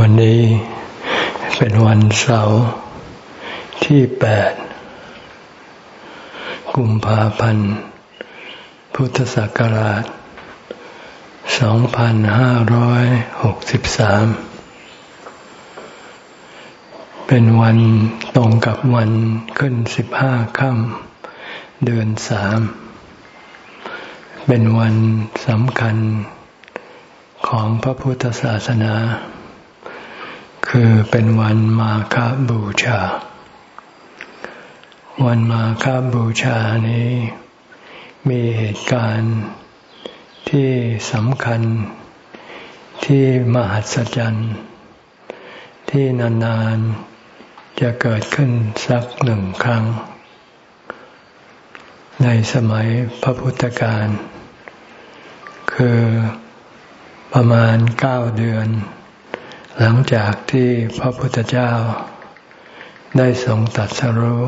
วันนี้เป็นวันเสาร์ที่แปดกุมภาพันธ์ พุทธศักราช 2563 เป็นวันตรงกับวันขึ้นสิบห้าค่ำเดือนสาม เป็นวันสำคัญของพระพุทธศาสนา คือเป็นวันมาฆบูชา วันมาฆบูชานี้ มีเหตุการณ์ที่สำคัญที่มหัศจรรย์ที่นานๆจะเกิดขึ้นสักหนึ่งครั้ง ในสมัยพระพุทธการ คือประมาณเก้าเดือน หลังจากที่พระพุทธเจ้า ได้ทรงตัดสรู้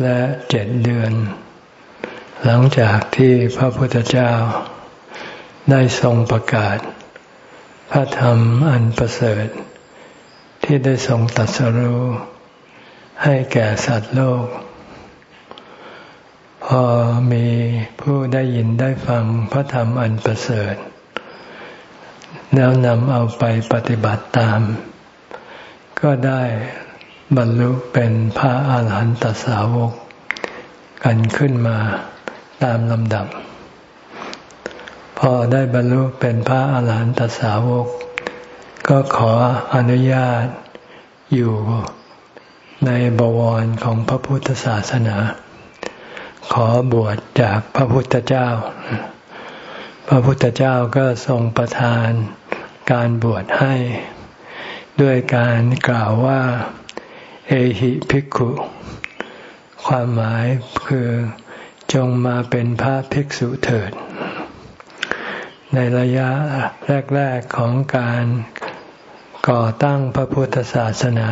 และเจ็ดเดือน หลังจากที่พระพุทธเจ้า ได้ทรงประกาศ พระธรรมอันประเสริฐ ที่ได้ทรงตัดสรู้ให้แก่สัตว์โลก พอมีผู้ได้ยินได้ฟังพระธรรมอันประเสริฐ แล้วนำเอาไปปฏิบัติตาม ก็ได้บรรลุเป็นพระอาหารหันตสาวก กันขึ้นมาตามลำดับ พอได้บรรลุเป็นพระอาหารหันตสาวก ก็ขออนุญาตอยู่ในบวรของพระพุทธศาสนา ขอบวชจากพระพุทธเจ้า พระพุทธเจ้าก็ทรงประทาน การบวชให้ ด้วยการกล่าวว่า เอหิภิกขุ ความหมายคือจงมาเป็นพระภิกษุเถิด ในระยะแรก ๆของการก่อตั้งพระพุทธศาสนา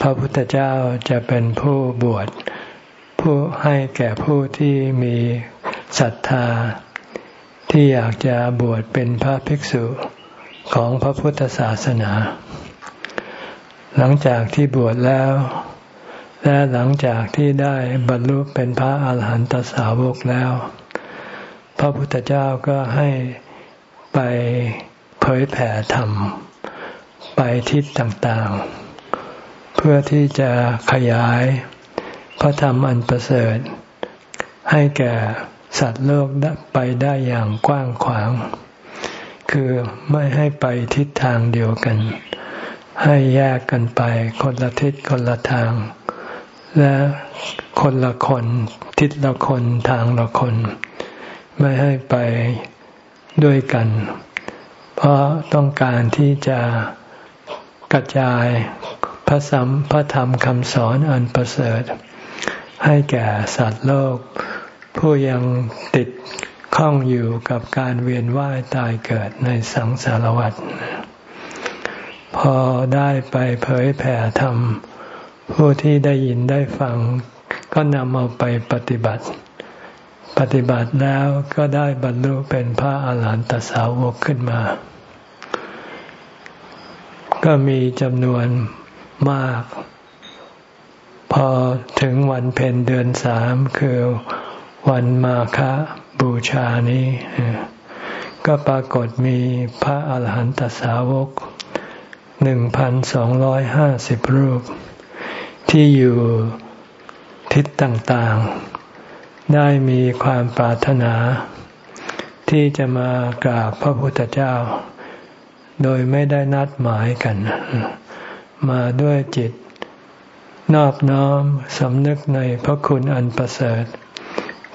พระพุทธเจ้าจะเป็นผู้บวช ผู้ให้แก่ผู้ที่มีศรัทธา ที่อยากจะบวชเป็นพระภิกษุ ของพระพุทธศาสนา หลังจากที่บวชแล้ว และหลังจากที่ได้บรรลุเป็นพระอาหารหันตสาวกแล้ว พระพุทธเจ้าก็ให้ไปเผยแผ่ธรรม ไปทิศต่างๆ เพื่อที่จะขยายพระธรรมอันประเสริฐ ให้แก่สัตว์โลกไปได้อย่างกว้างขวาง คือไม่ให้ไปทิศทางเดียวกัน ให้แยกกันไปคนละทิศคนละทาง และคนละคนทิศละคนทางละคน ไม่ให้ไปด้วยกัน เพราะต้องการที่จะกระจายพระสัมพระธรรมคำสอนอันประเสริฐ ให้แก่สัตว์โลก ผู้ยังติด ข้องอยู่กับการเวียนว่ายตายเกิดในสังสารวัฏพอได้ไปเผยแผ่ธรรม ผู้ที่ได้ยินได้ฟัง ก็นำเอาไปปฏิบัติ ปฏิบัติแล้วก็ได้บรรลุเป็นพระอาหารหันตสาวกขึ้นมา ก็มีจำนวนมาก พอถึงวันเพ็ญเดือนสามคือวันมาฆ บูชานี้ ก็ปรากฏมีพระอาหารหันตสาวกหนึ่งพันสองร้อยห้าสิบรูป ที่อยู่ทิศต่างๆ ได้มีความปรารถนา ที่จะมากราบพระพุทธเจ้า โดยไม่ได้นัดหมายกัน มาด้วยจิตนอบน้อมสำนึกในพระคุณอันประเสริฐ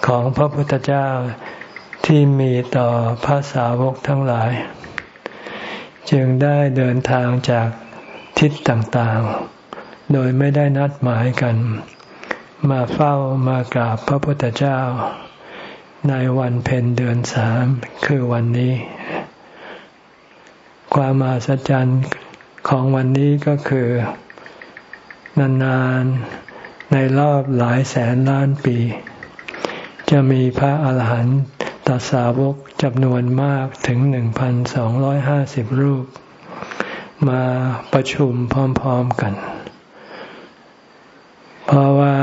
ของพระพุทธเจ้าที่มีต่อพระสาวกทั้งหลาย จึงได้เดินทางจากทิศต่างๆ โดยไม่ได้นัดหมายกัน มาเฝ้ามากราบพระพุทธเจ้า ในวันเพ็ญเดือนสามคือวันนี้ ความมาสัจจันของวันนี้ก็คือนานๆในรอบหลายแสนล้านปี จะมีพระอาหารหันตสาวกจำนวนมากถึงหนึ่งพันสองร้อยห้าสิบรูป มาประชุมพร้อม ๆกัน เพราะว่า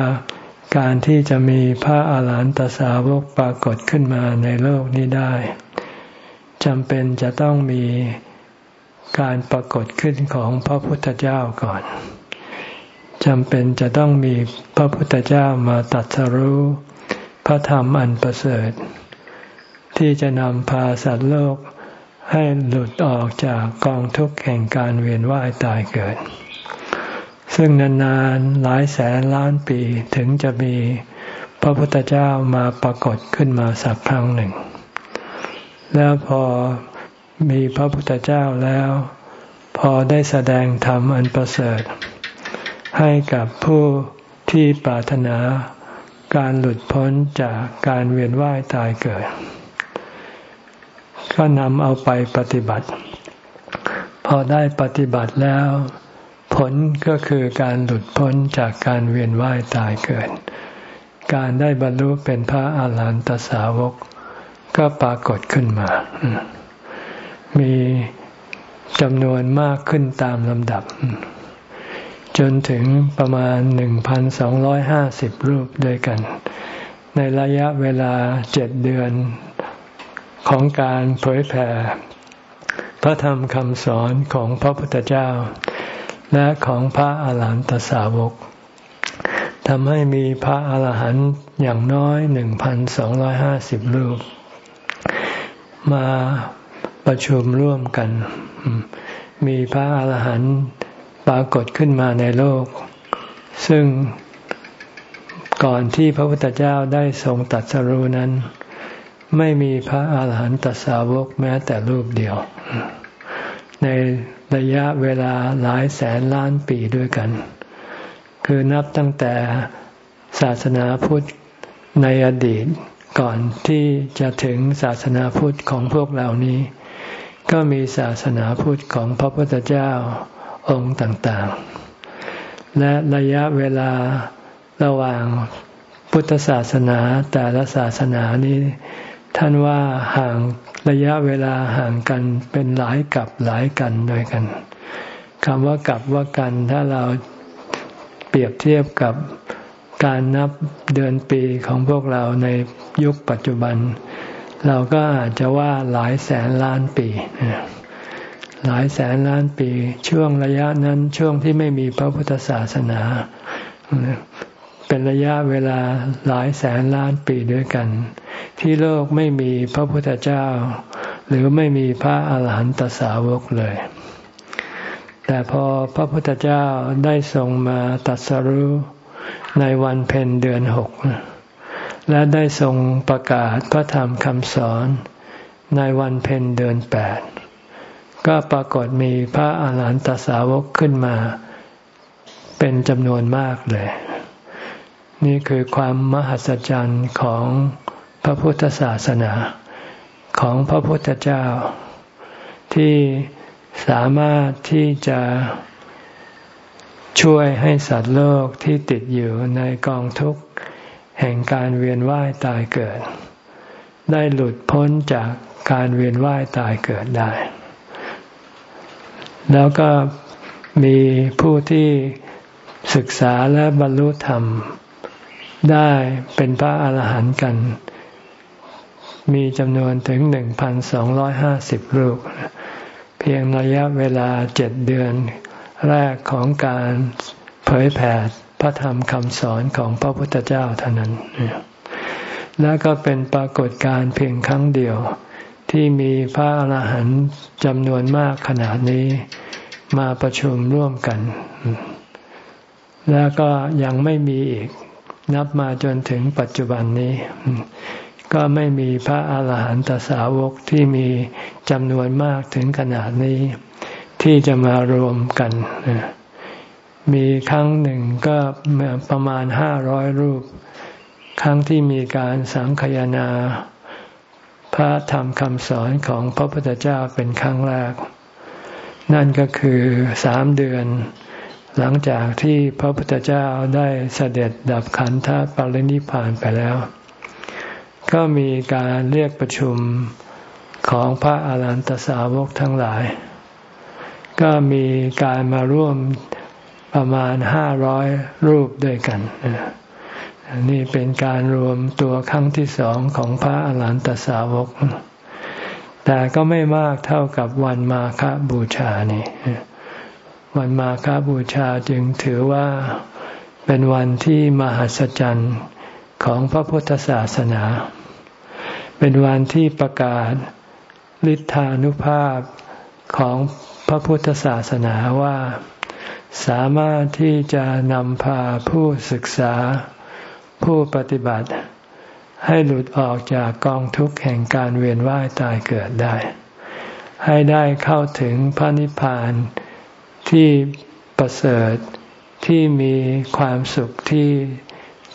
การที่จะมีพระอาหารหันตสาวกปรากฏขึ้นมาในโลกนี้ได้จำเป็นจะต้องมีการปรากฏขึ้นของพระพุทธเจ้าก่อนจำเป็นจะต้องมีพระพุทธเจ้ามาตัดสรู้พ ระธรรมอันประเสริฐ ที่จะนำพาสัตว์โลกให้หลุดออกจากกองทุกข์แห่งการเวียนว่ายตายเกิด ซึ่งนานๆหลายแสนล้านปีถึงจะมีพระพุทธเจ้ามาปรากฏขึ้นมาสักครั้งหนึ่ง แล้วพอมีพระพุทธเจ้าแล้ว พอได้แสดงธรรมอันประเสริฐ ให้กับผู้ที่ปรารถนา การหลุดพ้นจากการเวียนว่ายตายเกิด ก็นำเอาไปปฏิบัติ พอได้ปฏิบัติแล้ว ผลก็คือการหลุดพ้นจากการเวียนว่ายตายเกิด การได้บรรลุเป็นพระอาหารหันตสาวก ก็ปรากฏขึ้นมา มีจำนวนมากขึ้นตามลำดับ จนถึงประมาณหนึ่งพันสองร้อยห้าสิบรูปด้วยกัน ในระยะเวลาเจ็ดเดือนของการเผยแผ่ พระธรรมคำสอนของพระพุทธเจ้า และของพระอาหารหันตสาวกทำให้มีพระอาหารหันต์อย่างน้อยหนึ่งพันสองร้อยห้าสิบรูป มาประชุมร่วมกัน มีพระอาหารหันต์ ปรากฏขึ้นมาในโลก ซึ่งก่อนที่พระพุทธเจ้าได้ทรงตัดสรู้นั้น ไม่มีพระอาหารหันตสาวกแม้แต่รูปเดียว ในระยะเวลาหลายแสนล้านปีด้วยกัน คือนับตั้งแต่ศาสนาพุทธในอดีตก่อนที่จะถึงศาสนาพุทธของพวกเหล่านี้ ก็มีศาสนาพุทธของพระพุทธเจ้า องค์ต่างๆ และระยะเวลาระหว่างพุทธศาสนาแต่ละศาสนานี้ ท่านว่าห่างระยะเวลาห่างกันเป็นหลายกับหลายกันด้วยกันคำว่ากับว่ากันถ้าเราเปรียบเทียบกับการนับเดือนปีของพวกเราในยุคปัจจุบัน เราก็อาจจะว่าหลายแสนล้านปี หลายแสนล้านปี ช่วงระยะนั้นช่วงที่ไม่มีพระพุทธศาสนา เป็นระยะเวลาหลายแสนล้านปีด้วยกัน ที่โลกไม่มีพระพุทธเจ้า หรือไม่มีพระอาหารหันตสาวกเลย แต่พอพระพุทธเจ้าได้ทรงมาตัดสรู้ในวันเพ็ญเดือนหก และได้ทรงประกาศพระธรรมคำสอนในวันเพ็ญเดือนแปด ก็ปรากฏมีพระอาหารหันตสาวกขึ้นมา เป็นจำนวนมากเลย นี่คือความมหัศจรรย์ของพระพุทธศาสนาของพระพุทธเจ้า ที่สามารถที่จะช่วยให้สัตว์โลกที่ติดอยู่ในกองทุกข์ แห่งการเวียนว่ายตายเกิด ได้หลุดพ้นจากการเวียนว่ายตายเกิดได้ แล้วก็มีผู้ที่ศึกษาและบรรลุธรรม ได้เป็นพระอาหารหันต์กัน มีจำนวนถึงหนึ่งพันสองร้อยห้าสิบรูป เพียงระยะเวลาเจ็ดเดือน แรกของการเผยแผ่พระธรรมคำสอนของพระพุทธเจ้าเท่านั้น และก็เป็นปรากฏการเพียงครั้งเดียว ที่มีพระอรหันต์จำนวนมากขนาดนี้มาประชุมร่วมกัน แล้วก็ยังไม่มีอีกนับมาจนถึงปัจจุบันนี้ ก็ไม่มีพระอาหารหันตสาวกที่มีจำนวนมากถึงขนาดนี้ ที่จะมารวมกัน มีครั้งหนึ่งก็ประมาณห้าร้อยรูป ครั้งที่มีการสังคยนา พระธรรมคำสอนของพระพุทธเจ้าเป็นครั้งแรก นั่นก็คือสามเดือน หลังจากที่พระพุทธเจ้าได้เสด็จดับขันธปรินิพานไปแล้ว ก็มีการเรียกประชุมของพระอารันตสาวกทั้งหลาย ก็มีการมาร่วมประมาณห้าร้อยรูปด้วยกันนี่ นี่เป็นการรวมตัวครั้งที่สองของพระอรหันตสาวก แต่ก็ไม่มากเท่ากับวันมาฆบูชานี่วันมาฆบูชาจึงถือว่าเป็นวันที่มหัศจรรย์ของพระพุทธศาสนา เป็นวันที่ประกาศฤทธานุภาพของพระพุทธศาสนาว่าสามารถที่จะนำพาผู้ศึกษา ผู้ปฏิบัติให้หลุดออกจากกองทุกข์แห่งการเวียนว่ายตายเกิดได้ ให้ได้เข้าถึงพระนิพพานที่ประเสริฐที่มีความสุขที่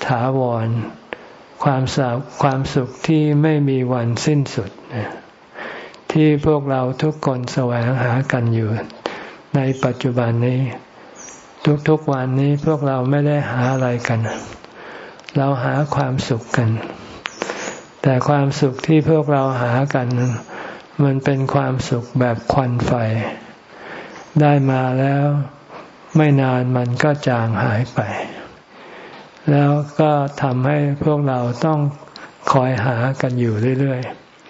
ถาวร ความสุขความสุขที่ไม่มีวันสิ้นสุด ที่พวกเราทุกคนแสวงหากันอยู่ ในปัจจุบันนี้ ทุกๆวันนี้พวกเราไม่ได้หาอะไรกัน เราหาความสุขกัน แต่ความสุขที่พวกเราหากัน มันเป็นความสุขแบบควันไฟ ได้มาแล้วไม่นานมันก็จางหายไป แล้วก็ทำให้พวกเราต้องคอยหากันอยู่เรื่อย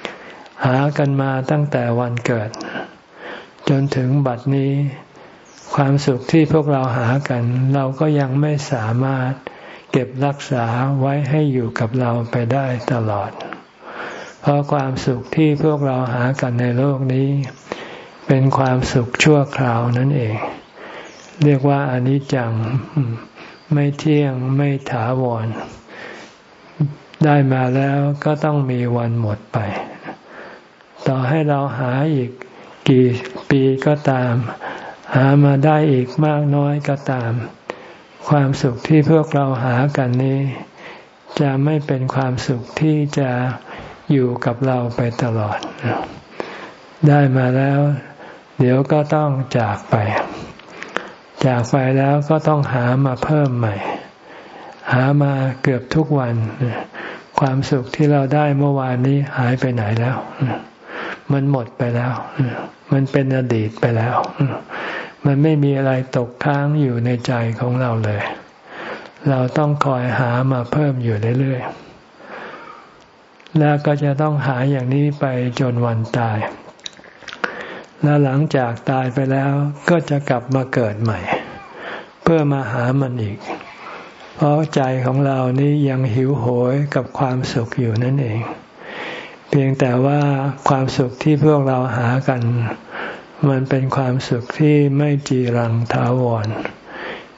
ๆ หากันมาตั้งแต่วันเกิด จนถึงบัดนี้ ความสุขที่พวกเราหากัน เราก็ยังไม่สามารถ เก็บรักษาไว้ให้อยู่กับเราไปได้ตลอด เพราะความสุขที่พวกเราหากันในโลกนี้ เป็นความสุขชั่วคราวนั่นเอง เรียกว่าอนิจจังไม่เที่ยงไม่ถาวร ได้มาแล้วก็ต้องมีวันหมดไป ต่อให้เราหาอีกกี่ปีก็ตาม หามาได้อีกมากน้อยก็ตาม ความสุขที่พวกเราหากันนี้ จะไม่เป็นความสุขที่จะอยู่กับเราไปตลอด ได้มาแล้ว เดี๋ยวก็ต้องจากไป จากไปแล้วก็ต้องหามาเพิ่มใหม่ หามาเกือบทุกวัน ความสุขที่เราได้เมื่อวานนี้หายไปไหนแล้ว มันหมดไปแล้ว มันเป็นอดีตไปแล้ว มันไม่มีอะไรตกค้างอยู่ในใจของเราเลย เราต้องคอยหามาเพิ่มอยู่เรื่อยๆ แล้วก็จะต้องหาอย่างนี้ไปจนวันตาย แล้วหลังจากตายไปแล้วก็จะกลับมาเกิดใหม่ เพื่อมาหามันอีก เพราะใจของเรานี้ยังหิวโหยกับความสุขอยู่นั่นเอง เพียงแต่ว่าความสุขที่พวกเราหากัน มันเป็นความสุขที่ไม่จีรังถาวร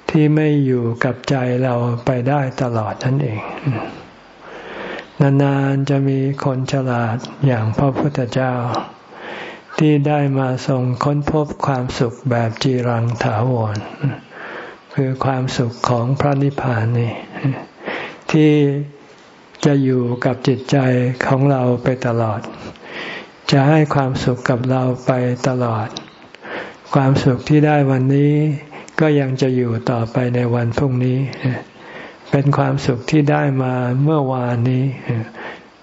ที่ไม่อยู่กับใจเราไปได้ตลอดนั่นเอง นานๆจะมีคนฉลาดอย่างพระพุทธเจ้า ที่ได้มาทรงค้นพบความสุขแบบจีรังถาวร คือความสุขของพระนิพพานนี่ที่จะอยู่กับจิตใจของเราไปตลอด จะให้ความสุขกับเราไปตลอด ความสุขที่ได้วันนี้ก็ยังจะอยู่ต่อไปในวันพรุ่งนี้ เป็นความสุขที่ได้มาเมื่อวานนี้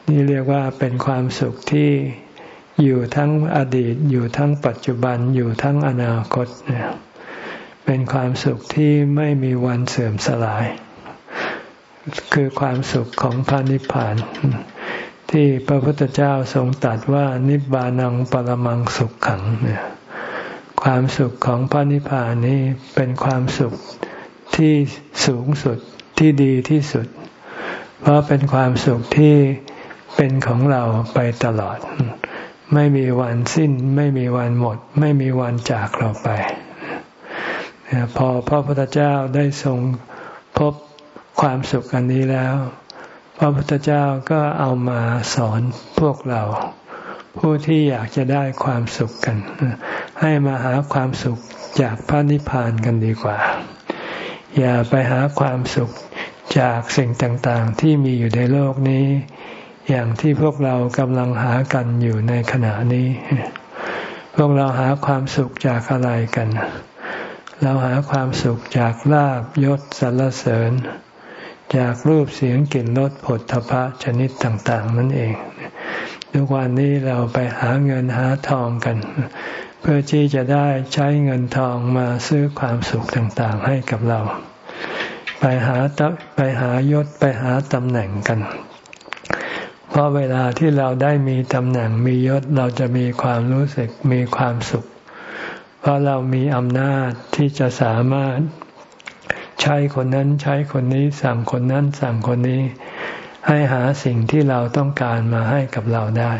นี่เรียกว่าเป็นความสุขที่อยู่ทั้งอดีต อยู่ทั้งปัจจุบันอยู่ทั้งอนาคตเนี่ยเป็นความสุขที่ไม่มีวันเสื่อมสลาย คือความสุขของพระนิพพาน ที่พระพุทธเจ้าทรงตรัสว่านิบานังปรมังสุขขังเนี่ยความสุขของพระนิพพานนี้เป็นความสุขที่สูงสุดที่ดีที่สุด เพราะเป็นความสุขที่เป็นของเราไปตลอด ไม่มีวันสิ้น ไม่มีวันหมด ไม่มีวันจากเราไป พอพระพุทธเจ้าได้ทรงพบความสุขอันนี้แล้ว พระพุทธเจ้าก็เอามาสอนพวกเรา ผู้ที่อยากจะได้ความสุขกัน ให้มาหาความสุขจากพระนิพพานกันดีกว่า อย่าไปหาความสุขจากสิ่งต่างๆ ที่มีอยู่ในโลกนี้ อย่างที่พวกเรากำลังหากันอยู่ในขณะนี้ พวกเราหาความสุขจากอะไรกัน เราหาความสุขจากลาบยศสรรเสริญ จากรูปเสียงกลิ่นรสผลทพะชนิดต่างๆ นั่นเอง ทุกวันนี้เราไปหาเงินหาทองกันไปพื่อที่จะได้ใช้เงินทองมาซื้อความสุขต่างๆ ให้กับเรา ไปหาไปหายศไปหาตำแหน่งกัน เพราะเวลาที่เราได้มีตำแหน่งมียศเราจะมีความรู้สึกมีความสุข เพราะเรามีอำนาจที่จะสามารถ ใช้คนนั้นใช้คนนี้ สั่งคนนั้นสั่งคนนี้ ให้หาสิ่งที่เราต้องการมาให้กับเราได้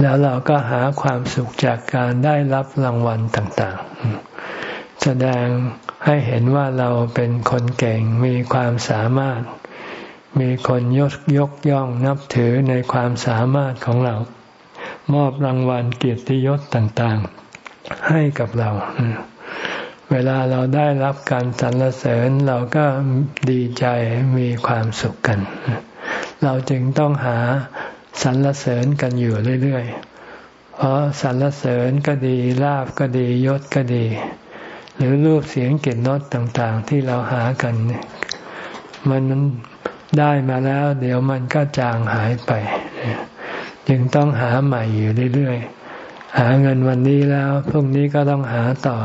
แล้วเราก็หาความสุขจากการได้รับรางวัลต่างๆ แสดงให้เห็นว่าเราเป็นคนเก่งมีความสามารถ มีคนยกยกย่องนับถือในความสามารถของเรา มอบรางวัลเกียรติยศต่างๆ ให้กับเรา เวลาเราได้รับการสรรเสริญเราก็ดีใจมีความสุขกัน เราจึงต้องหาสรรเสริญกันอยู่เรื่อยๆ เพราะสรรเสริญก็ดีลาบก็ดียศก็ดี หรือรูปเสียงกลิ่นรสต่างๆ ที่เราหากัน มันได้มาแล้ว เดี๋ยวมันก็จางหายไป จึงต้องหาใหม่อยู่เรื่อยๆ หาเงินวันนี้แล้วพรุ่งนี้ก็ต้องหาต่อ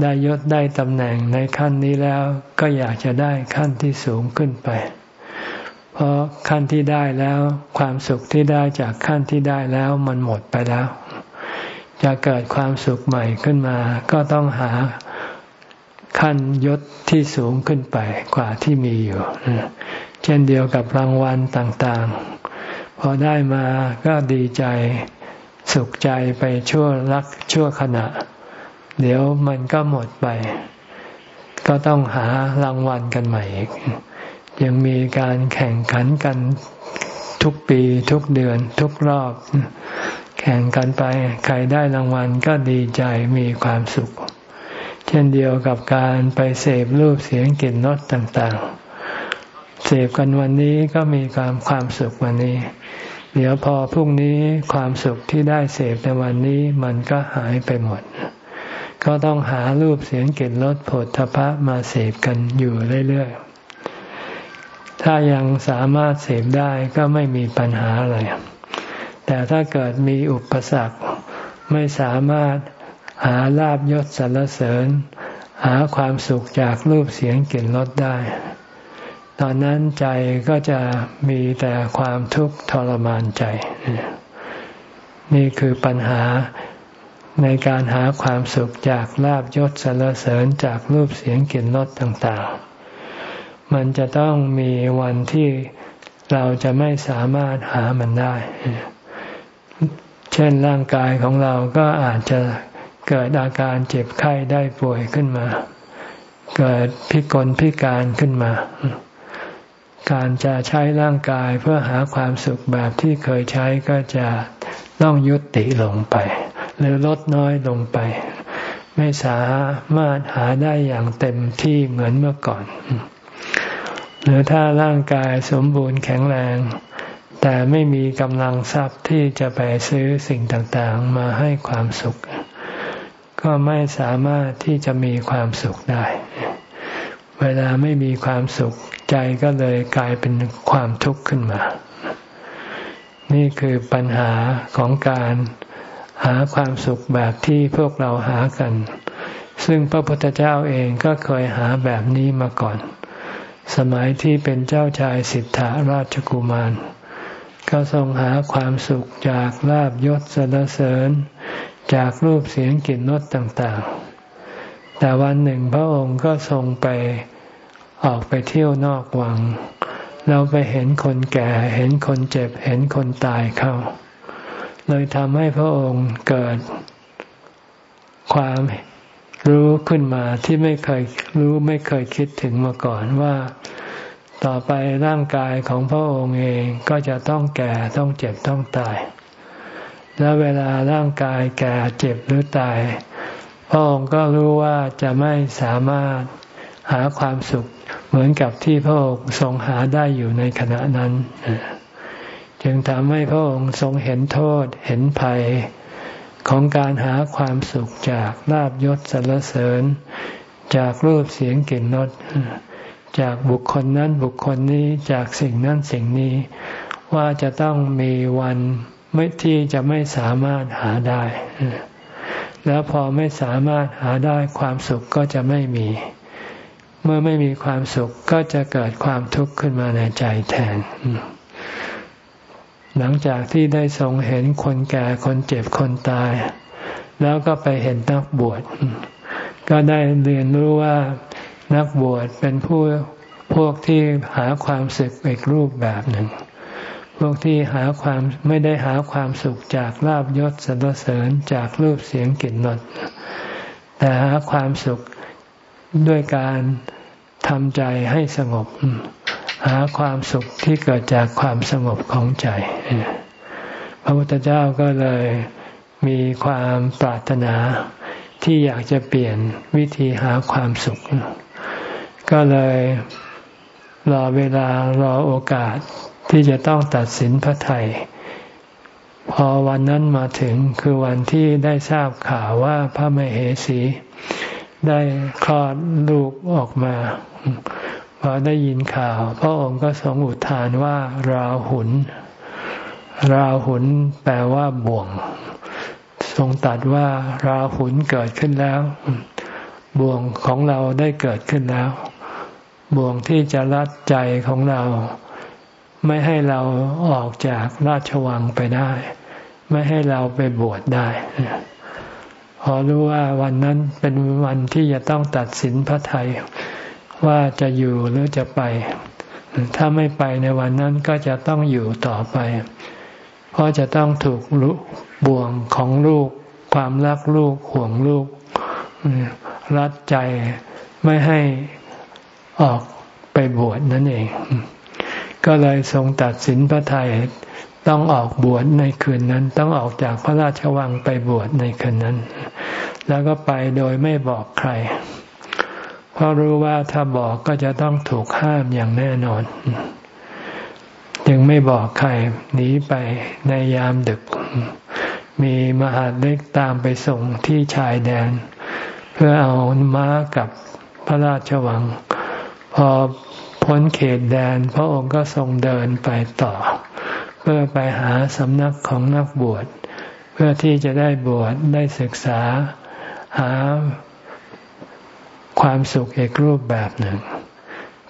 ได้ยศได้ตำแหน่งในขั้นนี้แล้วก็อยากจะได้ขั้นที่สูงขึ้นไป เพราะขั้นที่ได้แล้ว ความสุขที่ได้จากขั้นที่ได้แล้วมันหมดไปแล้ว จะเกิดความสุขใหม่ขึ้นมา ก็ต้องหาขั้นยศที่สูงขึ้นไปกว่าที่มีอยู่เช่นเดียวกับรางวัลต่างๆ พอได้มาก็ดีใจสุขใจไปชั่วรักชั่วขณะ เดี๋ยวมันก็หมดไป ก็ต้องหารางวัลกันใหม่อีก ยังมีการแข่งขันกันทุกปีทุกเดือนทุกรอบ แข่งกันไป ใครได้รางวัลก็ดีใจมีความสุข เช่นเดียวกับการไปเสพรูปเสียงกลิ่นรสต่างๆ เสพกันวันนี้ก็มีความความสุขวันนี้ เดี๋ยวพอพรุ่งนี้ความสุขที่ได้เสพในวันนี้มันก็หายไปหมด ก็ต้องหารูปเสียงกลิ่นรสผลทพะมาเสพกันอยู่เรื่อยๆ ถ้ายังสามารถเสพได้ก็ไม่มีปัญหาอะไร แต่ถ้าเกิดมีอุปสรรคไม่สามารถหาลาบยศสรรเสริญ หาความสุขจากรูปเสียงกลิ่นรสได้ ตอนนั้นใจก็จะมีแต่ความทุกข์ทรมานใจ นี่คือปัญหา ในการหาความสุขจากลาบยศสรรเสริญจากรูปเสียงกลิ่นรสต่างๆ มันจะต้องมีวันที่เราจะไม่สามารถหามันได้ เช่นร่างกายของเราก็อาจจะเกิดอาการเจ็บไข้ได้ป่วยขึ้นมา เกิดพิกลพิการขึ้นมา การจะใช้ร่างกายเพื่อหาความสุขแบบที่เคยใช้ก็จะต้องยุติลงไป หรือลดน้อยลงไป ไม่สามารถหาได้อย่างเต็มที่เหมือนเมื่อก่อน หรือถ้าร่างกายสมบูรณ์แข็งแรง แต่ไม่มีกำลังทรัพย์ที่จะไปซื้อสิ่งต่างๆ มาให้ความสุข ก็ไม่สามารถที่จะมีความสุขได้ เวลาไม่มีความสุขใจก็เลยกลายเป็นความทุกข์ขึ้นมา นี่คือปัญหาของการ หาความสุขแบบที่พวกเราหากัน ซึ่งพระพุทธเจ้าเองก็เคยหาแบบนี้มาก่อน สมัยที่เป็นเจ้าชายสิทธาราชกุมาร ก็ทรงหาความสุขจากลาบยศสรรเสริญ จากรูปเสียงกลิ่นรสต่างๆ แต่วันหนึ่งพระองค์ก็ทรงไปออกไปเที่ยวนอกวัง เราไปเห็นคนแก่เห็นคนเจ็บเห็นคนตายเข้า เลยทำให้พระองค์เกิดความรู้ขึ้นมาที่ไม่เคยรู้ไม่เคยคิดถึงมาก่อนว่า ต่อไปร่างกายของพระองค์เองก็จะต้องแก่ต้องเจ็บต้องตาย แล้วเวลาร่างกายแก่เจ็บหรือตาย พระองค์ก็รู้ว่าจะไม่สามารถหาความสุขเหมือนกับที่พระองค์ทรงหาได้อยู่ในขณะนั้น จึงทำให้พระองค์ทรงเห็นโทษเห็นภัย ของการหาความสุขจากลาบยศสรรเสริญ จากรูปเสียงกลิ่นรสจากบุคคลนั้นบุคคลนี้จากสิ่งนั้นสิ่งนี้ ว่าจะต้องมีวันไม่ที่จะไม่สามารถหาได้ แล้วพอไม่สามารถหาได้ความสุขก็จะไม่มี เมื่อไม่มีความสุขก็จะเกิดความทุกข์ขึ้นมาในใจแทน หลังจากที่ได้ทรงเห็นคนแก่คนเจ็บคนตาย แล้วก็ไปเห็นนักบวช ก็ได้เรียนรู้ว่านักบวชเป็นผู้พวกที่หาความสุขอีกรูปแบบหนึ่ง พวกที่หาความไม่ได้หาความสุขจากลาบยศสรรเสริญจากรูปเสียงกลิ่นรสแต่หาความสุขด้วยการทำใจให้สงบ หาความสุขที่เกิดจากความสงบของใจ พระพุทธเจ้าก็เลยมีความปรารถนาที่อยากจะเปลี่ยนวิธีหาความสุข ก็เลยรอเวลารอโอกาสที่จะต้องตัดสินพระไทยพอวันนั้นมาถึงคือวันที่ได้ทราบข่าวว่าพระมเหสีได้คลอดลูกออกมา พอได้ยินข่าว พระองค์ก็ทรงอุทานว่า ราหุนราหุนแปลว่าบ่วง ทรงตัดว่า ราหุนเกิดขึ้นแล้ว บ่วงของเราได้เกิดขึ้นแล้ว บ่วงที่จะรัดใจของเรา ไม่ให้เราออกจากราชวังไปได้ ไม่ให้เราไปบวชได้พอรู้ว่าวันนั้นเป็นวันที่จะต้องตัดสินพระไทย ว่าจะอยู่หรือจะไป ถ้าไม่ไปในวันนั้นก็จะต้องอยู่ต่อไป เพราะจะต้องถูกบ่วงของลูก ความรักลูกห่วงลูก รัดใจไม่ให้ออกไปบวชนั่นเอง ก็เลยทรงตัดสินพระไทยต้องออกบวชในคืนนั้น ต้องออกจากพระราชวังไปบวชในคืนนั้น แล้วก็ไปโดยไม่บอกใคร เพราะรู้ว่าถ้าบอกก็จะต้องถูกห้ามอย่างแน่นอน จึงไม่บอกใครหนีไปในยามดึก มีมหาเล็กตามไปส่งที่ชายแดน เพื่อเอาม้ากับพระราชวัง พอพ้นเขตแดน พระองค์ก็ทรงเดินไปต่อ เพื่อไปหาสำนักของนักบวช เพื่อที่จะได้บวชได้ศึกษาหา ความสุขอีกรูปแบบหนึ่ง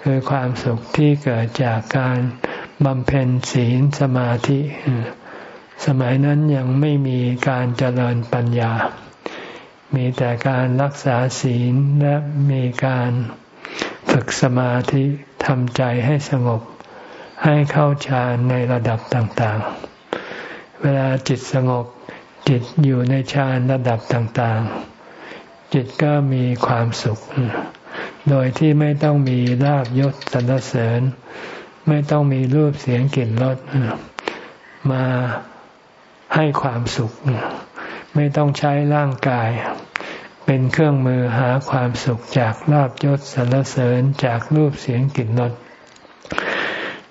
คือความสุขที่เกิดจากการบำเพ็ญศีลสมาธิ สมัยนั้นยังไม่มีการเจริญปัญญา มีแต่การรักษาศีลและมีการฝึกสมาธิทำใจให้สงบ ให้เข้าฌานในระดับต่างๆ เวลาจิตสงบจิตอยู่ในฌานระดับต่างๆ จิตก็มีความสุข โดยที่ไม่ต้องมีลาบยศสรรเสริญ ไม่ต้องมีรูปเสียงกลิ่นรสมาให้ความสุข ไม่ต้องใช้ร่างกาย เป็นเครื่องมือหาความสุขจากลาบยศสรรเสริญจากรูปเสียงกลิ่นรส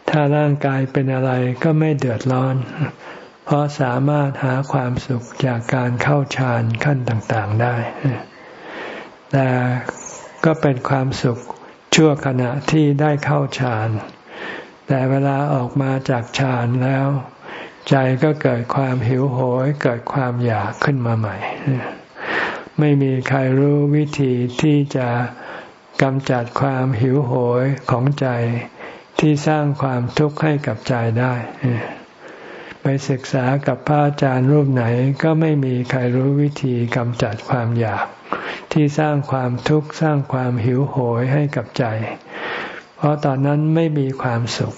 ถ้าร่างกายเป็นอะไรก็ไม่เดือดร้อน เพราะสามารถหาความสุขจากการเข้าฌานขั้นต่าง ๆ ได้ แต่ก็เป็นความสุขชั่วขณะที่ได้เข้าฌาน แต่เวลาออกมาจากฌานแล้ว ใจก็เกิดความหิวโหย เกิดความอยากขึ้นมาใหม่ ไม่มีใครรู้วิธีที่จะกำจัดความหิวโหยของใจที่สร้างความทุกข์ให้กับใจได้ ไปศึกษากับพระอาจารย์รูปไหนก็ไม่มีใครรู้วิธีกำจัดความอยาก ที่สร้างความทุกข์สร้างความหิวโหยให้กับใจ เพราะตอนนั้นไม่มีความสุข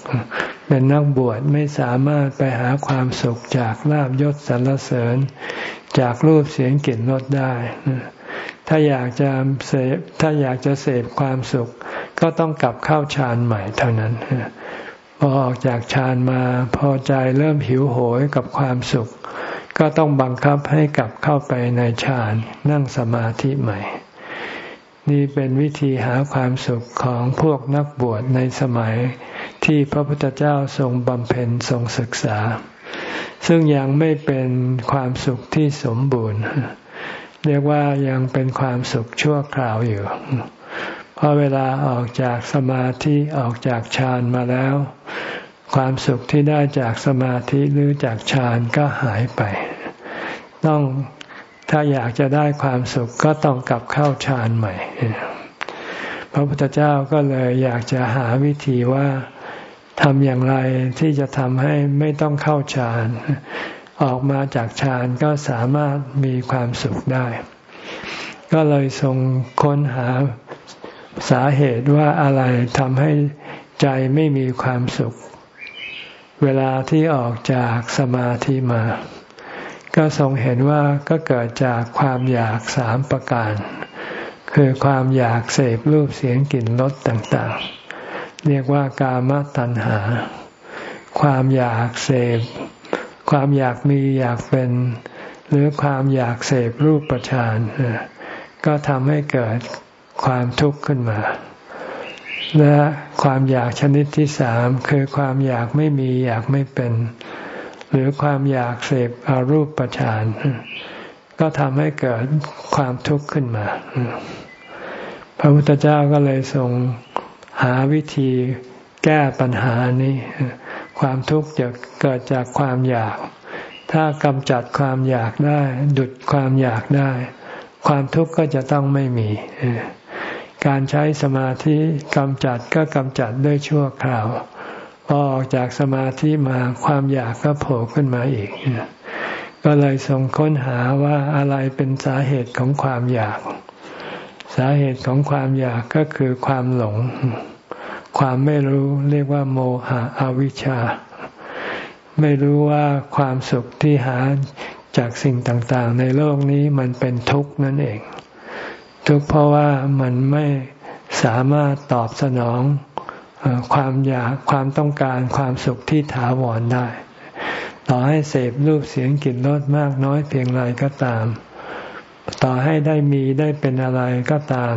เป็นนักบวชไม่สามารถไปหาความสุขจากลาบยศสรรเสริญ จากรูปเสียงกลิ่นรสได้ ถ้าอยากจะเสพถ้าอยากจะเสพความสุข ก็ต้องกลับเข้าฌานใหม่เท่านั้นพอออกจากฌานมาพอใจเริ่มหิวโหยกับความสุข ก็ต้องบังคับให้กลับเข้าไปในฌานนั่งสมาธิใหม่ นี่เป็นวิธีหาความสุขของพวกนักบวชในสมัยที่พระพุทธเจ้าทรงบำเพ็ญทรงศึกษา ซึ่งยังไม่เป็นความสุขที่สมบูรณ์ เรียกว่ายังเป็นความสุขชั่วคราวอยู่พอเวลาออกจากสมาธิออกจากฌานมาแล้ว ความสุขที่ได้จากสมาธิหรือจากฌานก็หายไป ต้องถ้าอยากจะได้ความสุขก็ต้องกลับเข้าฌานใหม่ พระพุทธเจ้าก็เลยอยากจะหาวิธีว่าทำอย่างไรที่จะทำให้ไม่ต้องเข้าฌาน ออกมาจากฌานก็สามารถมีความสุขได้ ก็เลยทรงค้นหาสาเหตุว่าอะไรทำให้ใจไม่มีความสุข เวลาที่ออกจากสมาธิมา ก็ทรงเห็นว่าก็เกิดจากความอยากสามประการ คือความอยากเสพรูปเสียงกลิ่นรสต่างๆ เรียกว่ากามตัณหา ความอยากเสพ ความอยากมีอยากเป็น หรือความอยากเสพรูปประชานก็ทำให้เกิดความทุกข์ขึ้นมา และความอยากชนิดที่สามคือความอยากไม่มีอยากไม่เป็น หรือความอยากเสพอารูปประชานก็ทำให้เกิดความทุกข์ขึ้นมา พระพุทธเจ้าก็เลยทรงหาวิธีแก้ปัญหานี้ ความทุกข์จะเกิดจากความอยาก ถ้ากำจัดความอยากได้ ดุดความอยากได้ ความทุกข์ก็จะต้องไม่มี การใช้สมาธิกำจัดก็กำจัดด้วยชั่วคราว พอออกจากสมาธิมาความอยากก็โผล่ขึ้นมาอีก ก็เลยส่งค้นหาว่าอะไรเป็นสาเหตุของความอยาก สาเหตุของความอยากก็คือความหลง ความไม่รู้เรียกว่า โมหะอวิชชา ไม่รู้ว่าความสุขที่หาจากสิ่งต่างๆ ในโลกนี้มันเป็นทุกข์นั่นเอง ทุกข์เพราะว่ามันไม่สามารถตอบสนอง ความอยากความต้องการความสุขที่ถาวรได้ ต่อให้เสพรูปเสียงกลิ่นรสมากน้อยเพียงไรก็ตาม ต่อให้ได้มีได้เป็นอะไรก็ตาม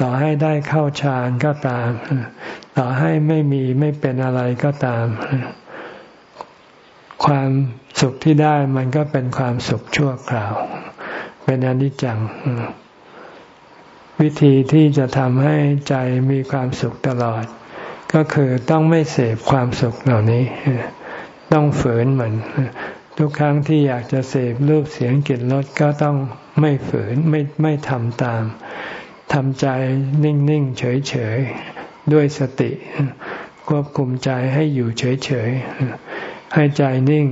ต่อให้ได้เข้าฌานก็ตาม ต่อให้ไม่มีไม่เป็นอะไรก็ตาม ความสุขที่ได้มันก็เป็นความสุขชั่วคราว เป็นอนิจจัง วิธีที่จะทำให้ใจมีความสุขตลอด ก็คือต้องไม่เสพความสุขเหล่านี้ ต้องฝืนมัน ทุกครั้งที่อยากจะเสพรูปเสียงกลิ่นรสก็ต้องไม่ฝืนไม่ไม่ทำตามทำใจนิ่งๆเฉยๆด้วยสติ ควบคุมใจให้อยู่เฉยๆให้ใจนิ่ง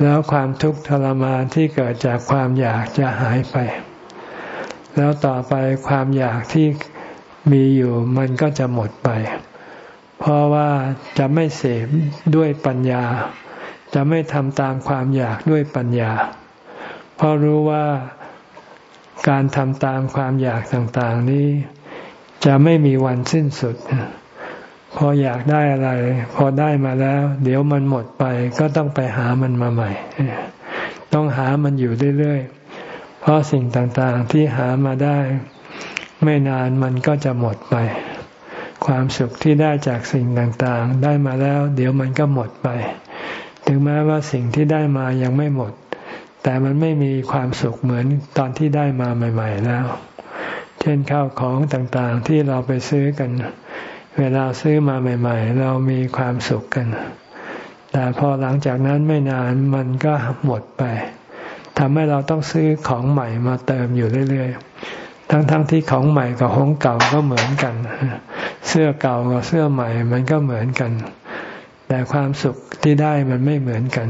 แล้วความทุกข์ทรมานที่เกิดจากความอยากจะหายไป แล้วต่อไปความอยากที่มีอยู่มันก็จะหมดไป เพราะว่าจะไม่เสพด้วยปัญญา จะไม่ทำตามความอยากด้วยปัญญา เพราะรู้ว่าการทำตามความอยากต่างๆนี้ จะไม่มีวันสิ้นสุด พออยากได้อะไร พอได้มาแล้ว เดี๋ยวมันหมดไปก็ต้องไปหามันมาใหม่ ต้องหามันอยู่เรื่อยๆ เพราะสิ่งต่างๆที่หามาได้ ไม่นานมันก็จะหมดไป ความสุขที่ได้จากสิ่งต่างๆ ได้มาแล้ว เดี๋ยวมันก็หมดไป ถึงแม้ว่าสิ่งที่ได้มายังไม่หมด แต่มันไม่มีความสุขเหมือนตอนที่ได้มาใหม่ ๆ แล้ว เช่นข้าวของต่างๆที่เราไปซื้อกัน เวลาซื้อมาใหม่ ๆ เรามีความสุขกันแต่พอหลังจากนั้นไม่นานมันก็หมดไป ทำให้เราต้องซื้อของใหม่มาเติมอยู่เรื่อยๆ ทั้งๆทที่ของใหม่กับของเก่าก็เหมือนกัน เสื้อเก่ากับเสื้อใหม่มันก็เหมือนกัน แต่ความสุขที่ได้มันไม่เหมือนกัน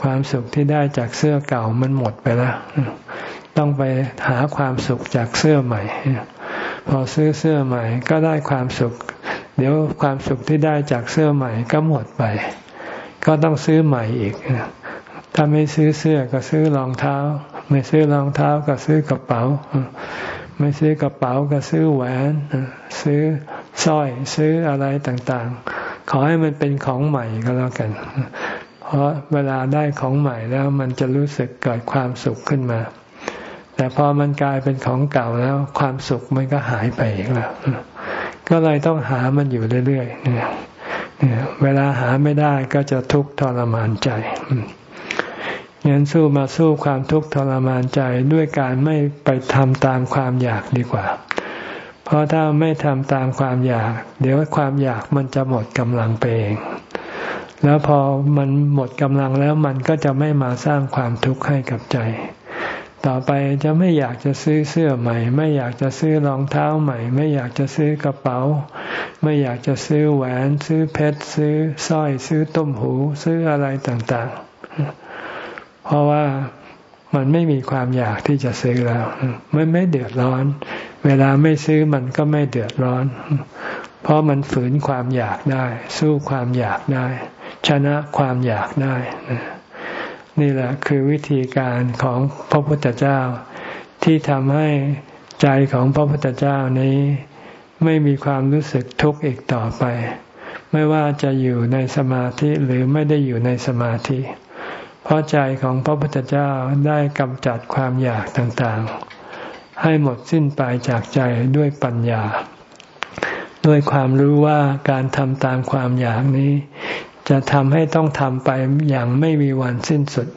ความสุขที่ได้จากเสื้อเก่ามันหมดไปแล้ว ต้องไปหาความสุขจากเสื้อใหม่ พอซื้อเสื้อใหม่ก็ได้ความสุข เดี๋ยวความสุขที่ได้จากเสื้อใหม่ก็หมดไป ก็ต้องซื้อใหม่อีก ถ้าไม่ซื้อเสื้อก็ซื้อรองเท้า ไม่ซื้อรองเท้าก็ซื้อกระเป๋า ไม่ซื้อกระเป๋าก็ซื้อแหวน ซื้อสร้อย ซื้ออะไรต่างๆ ขอให้มันเป็นของใหม่ก็แล้วกัน เพราะเวลาได้ของใหม่แล้วมันจะรู้สึกเกิดความสุขขึ้นมา แต่พอมันกลายเป็นของเก่าแล้วความสุขมันก็หายไปอีกแล้ว ก็เลยต้องหามันอยู่เรื่อยๆเนี่ยเวลาหาไม่ได้ก็จะทุกข์ทรมานใจ งั้นสู้มาสู้ความทุกข์ทรมานใจด้วยการไม่ไปทำตามความอยากดีกว่า เพราะถ้าไม่ทำตามความอยาก เดี๋ยวความอยากมันจะหมดกำลังไปเอง แล้วพอมันหมดกำลังแล้วมันก็จะไม่มาสร้างความทุกข์ให้กับใจ ต่อไปจะไม่อยากจะซื้อเสื้อใหม่ ไม่อยากจะซื้อรองเท้าใหม่ ไม่อยากจะซื้อกระเป๋า ไม่อยากจะซื้อแหวน ซื้อเพชร ซื้อสร้อย ซื้อต้มหู ซื้ออะไรต่างๆ เพราะว่ามันไม่มีความอยากที่จะซื้อแล้วมันไม่เดือดร้อน เวลาไม่ซื้อมันก็ไม่เดือดร้อน เพราะมันฝืนความอยากได้ สู้ความอยากได้ ชนะความอยากได้ นี่แหละคือวิธีการของพระพุทธเจ้า ที่ทำให้ใจของพระพุทธเจ้านี้ ไม่มีความรู้สึกทุกข์อีกต่อไป ไม่ว่าจะอยู่ในสมาธิหรือไม่ได้อยู่ในสมาธิ เพราะใจของพระพุทธเจ้าได้กำจัดความอยากต่างๆ ให้หมดสิ้นไปจากใจด้วยปัญญา ด้วยความรู้ว่าการทำตามความอยากนี้ จะทำให้ต้องทำไปอย่างไม่มีวันสิ้นสุด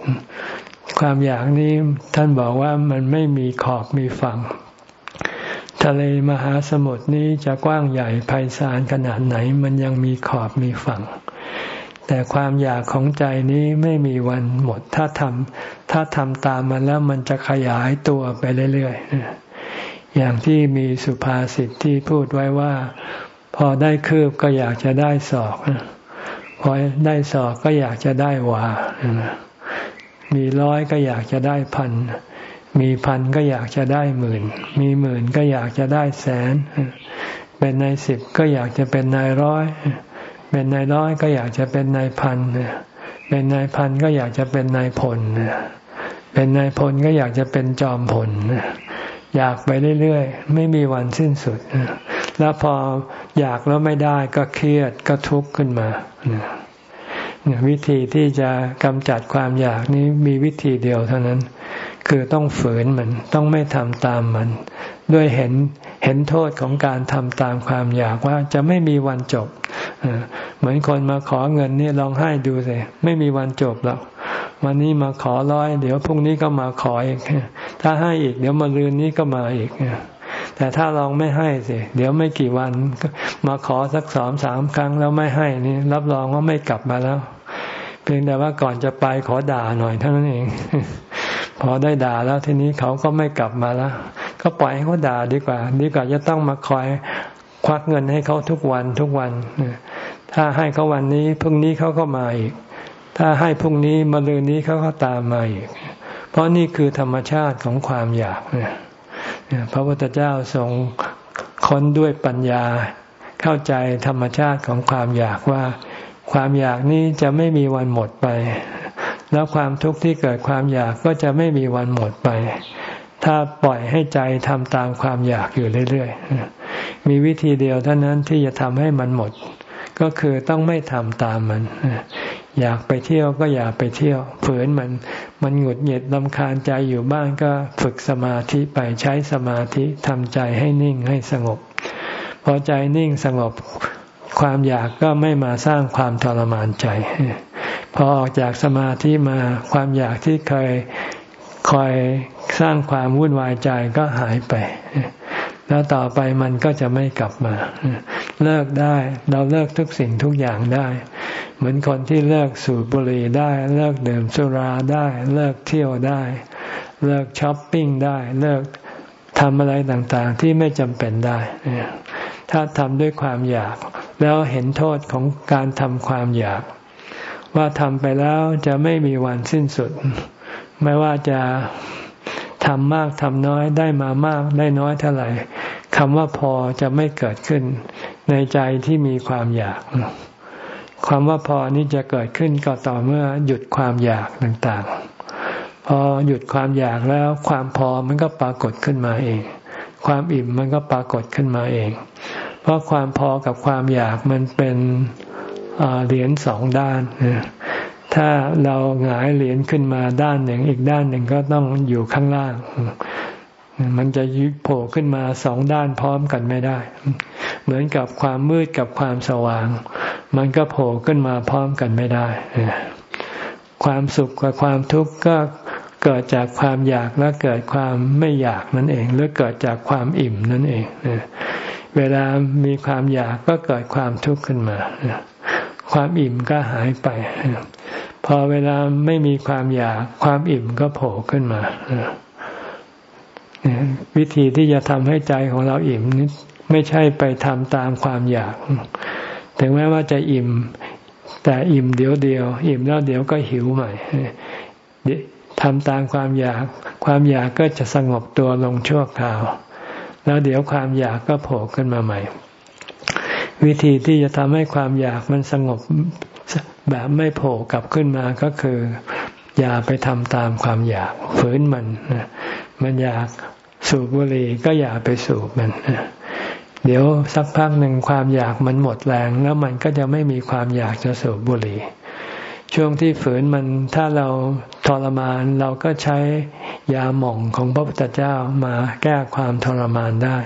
ความอยากนี้ท่านบอกว่ามันไม่มีขอบมีฝั่ง ทะเลมหาสมุทรนี้จะกว้างใหญ่ไพศาลขนาดไหนมันยังมีขอบมีฝั่ง แต่ความอยากของใจนี้ไม่มีวันหมด ถ้าทำถ้าทำตามมันแล้วมันจะขยายตัวไปเรื่อยๆอย่างที่มีสุภาษิตที่พูดไว้ว่า พอได้คืบก็อยากจะได้ศอกพอได้ศอกก็อยากจะได้วามีร้อยก็อยากจะได้พันมีพันก็อยากจะได้หมื่น มีหมื่นก็อยากจะได้แสน เป็นนายสิบก็อยากจะเป็นนายร้อย เป็นนายร้อยก็อยากจะเป็นนายพันเป็นนายพันก็อยากจะเป็นนายพลเป็นนายพลก็อยากจะเป็นจอมพลอยากไปเรื่อยๆ ไม่มีวันสิ้นสุด แล้วพออยากแล้วไม่ได้ก็เครียดก็ทุกข์ขึ้นมาวิธีที่จะกำจัดความอยากนี้มีวิธีเดียวเท่านั้น คือต้องฝืนมันต้องไม่ทำตามมัน ด้วยเห็นเห็นโทษของการทำตามความอยากว่าจะไม่มีวันจบ เหมือนคนมาขอเงินนี่ลองให้ดูสิไม่มีวันจบหรอกวันนี้มาขอร้อย เดี๋ยวพรุ่งนี้ก็มาขออีก ถ้าให้อีก เดี๋ยวมาลืนนี้ก็มาอีกแต่ถ้าลองไม่ให้สิเดี๋ยวไม่กี่วันมาขอสักสองสามครั้งแล้วไม่ให้นี่รับรองว่าไม่กลับมาแล้ว เพียงแต่ว่าก่อนจะไปขอด่าหน่อยเท่านั้นเอง พอได้ด่าแล้วทีนี้เขาก็ไม่กลับมาแล้ว ก็ปล่อยให้เขาด่าดีกว่า ดีกว่าจะต้องมาคอยควักเงินให้เขาทุกวันทุกวัน ถ้าให้เขาวันนี้พรุ่งนี้เขาก็มาอีก ถ้าให้พรุ่งนี้มะรืนนี้เขาก็ตามมาอีก เพราะนี่คือธรรมชาติของความอยากพระพุทธเจ้าทรงค้นด้วยปัญญาเข้าใจธรรมชาติของความอยากว่า ความอยากนี้จะไม่มีวันหมดไป แล้วความทุกข์ที่เกิดความอยากก็จะไม่มีวันหมดไป ถ้าปล่อยให้ใจทำตามความอยากอยู่เรื่อยๆ มีวิธีเดียวเท่านั้นที่จะทำให้มันหมด ก็คือต้องไม่ทำตามมัน อยากไปเที่ยวก็อย่าไปเที่ยว ฝืนมัน มันหงุดหงิดลำคาญใจอยู่บ้านก็ฝึกสมาธิไปใช้สมาธิทำใจให้นิ่งให้สงบ พอใจนิ่งสงบความอยากก็ไม่มาสร้างความทรมานใจ พอออกจากสมาธิมาความอยากที่เคย คอยสร้างความวุ่นวายใจก็หายไป แล้วต่อไปมันก็จะไม่กลับมา เลิกได้ เราเลิกทุกสิ่งทุกอย่างได้ เหมือนคนที่เลิกสูบบุหรี่ได้ เลิกดื่มสุราได้ เลิกเที่ยวได้ เลิกช้อปปิ้งได้ เลิกทำอะไรต่างๆ ที่ไม่จำเป็นได้ ถ้าทำด้วยความอยาก แล้วเห็นโทษของการทำความอยาก ว่าทำไปแล้วจะไม่มีวันสิ้นสุด ไม่ว่าจะทำมากทำน้อยได้มามากได้น้อยเท่าไหร่คำว่าพอจะไม่เกิดขึ้น ในใจที่มีความอยาก ความว่าพอนี้จะเกิดขึ้นก็ต่อเมื่อหยุดความอยากต่างๆ พอหยุดความอยากแล้วความพอมันก็ปรากฏขึ้นมาเอง ความอิ่มมันก็ปรากฏขึ้นมาเอง เพราะความพอกับความอยากมันเป็นเหรียญสองด้าน ถ้าเราหงายเหรียญขึ้นมาด้านหนึ่งอีกด้านหนึ่งก็ต้องอยู่ข้างล่าง มันจะยึดโผล่ขึ้นมาสองด้านพร้อมกันไม่ได้ เหมือนกับความมืดกับความสว่าง มันก็โผล่ขึ้นมาพร้อมกันไม่ได้ ความสุขกับความทุกข์ก็เกิดจากความอยากและเกิดความไม่อยากนั่นเอง หรือเกิดจากความอิ่มนั่นเอง เวลามีความอยากก็เกิดความทุกข์ขึ้นมา ความอิ่มก็หายไป พอเวลาไม่มีความอยากความอิ่มก็โผล่ขึ้นมาวิธีที่จะทำให้ใจของเราอิ่มนี่ไม่ใช่ไปทำตามความอยาก ถึงแม้ว่าจะอิ่ม แต่อิ่มเดี๋ยวเดียว อิ่มแล้วเดี๋ยวก็หิวใหม่ทำตามความอยาก ความอยากก็จะสงบตัวลงชั่วคราว แล้วเดี๋ยวความอยากก็โผล่ขึ้นมาใหม่ วิธีที่จะทำให้ความอยากมันสงบ แบบไม่โผล่กลับขึ้นมาก็คือ อย่าไปทำตามความอยากฝืนมันมันอยากสูบบุหรี่ก็อย่าไปสูบมันเดี๋ยวสักพักหนึ่งความอยากมันหมดแรงแล้วมันก็จะไม่มีความอยากจะสูบบุหรี่ช่วงที่ฝืนมันถ้าเราทรมานเราก็ใช้ยาหม่องของพระพุทธเจ้ามาแก้ความทรมานได้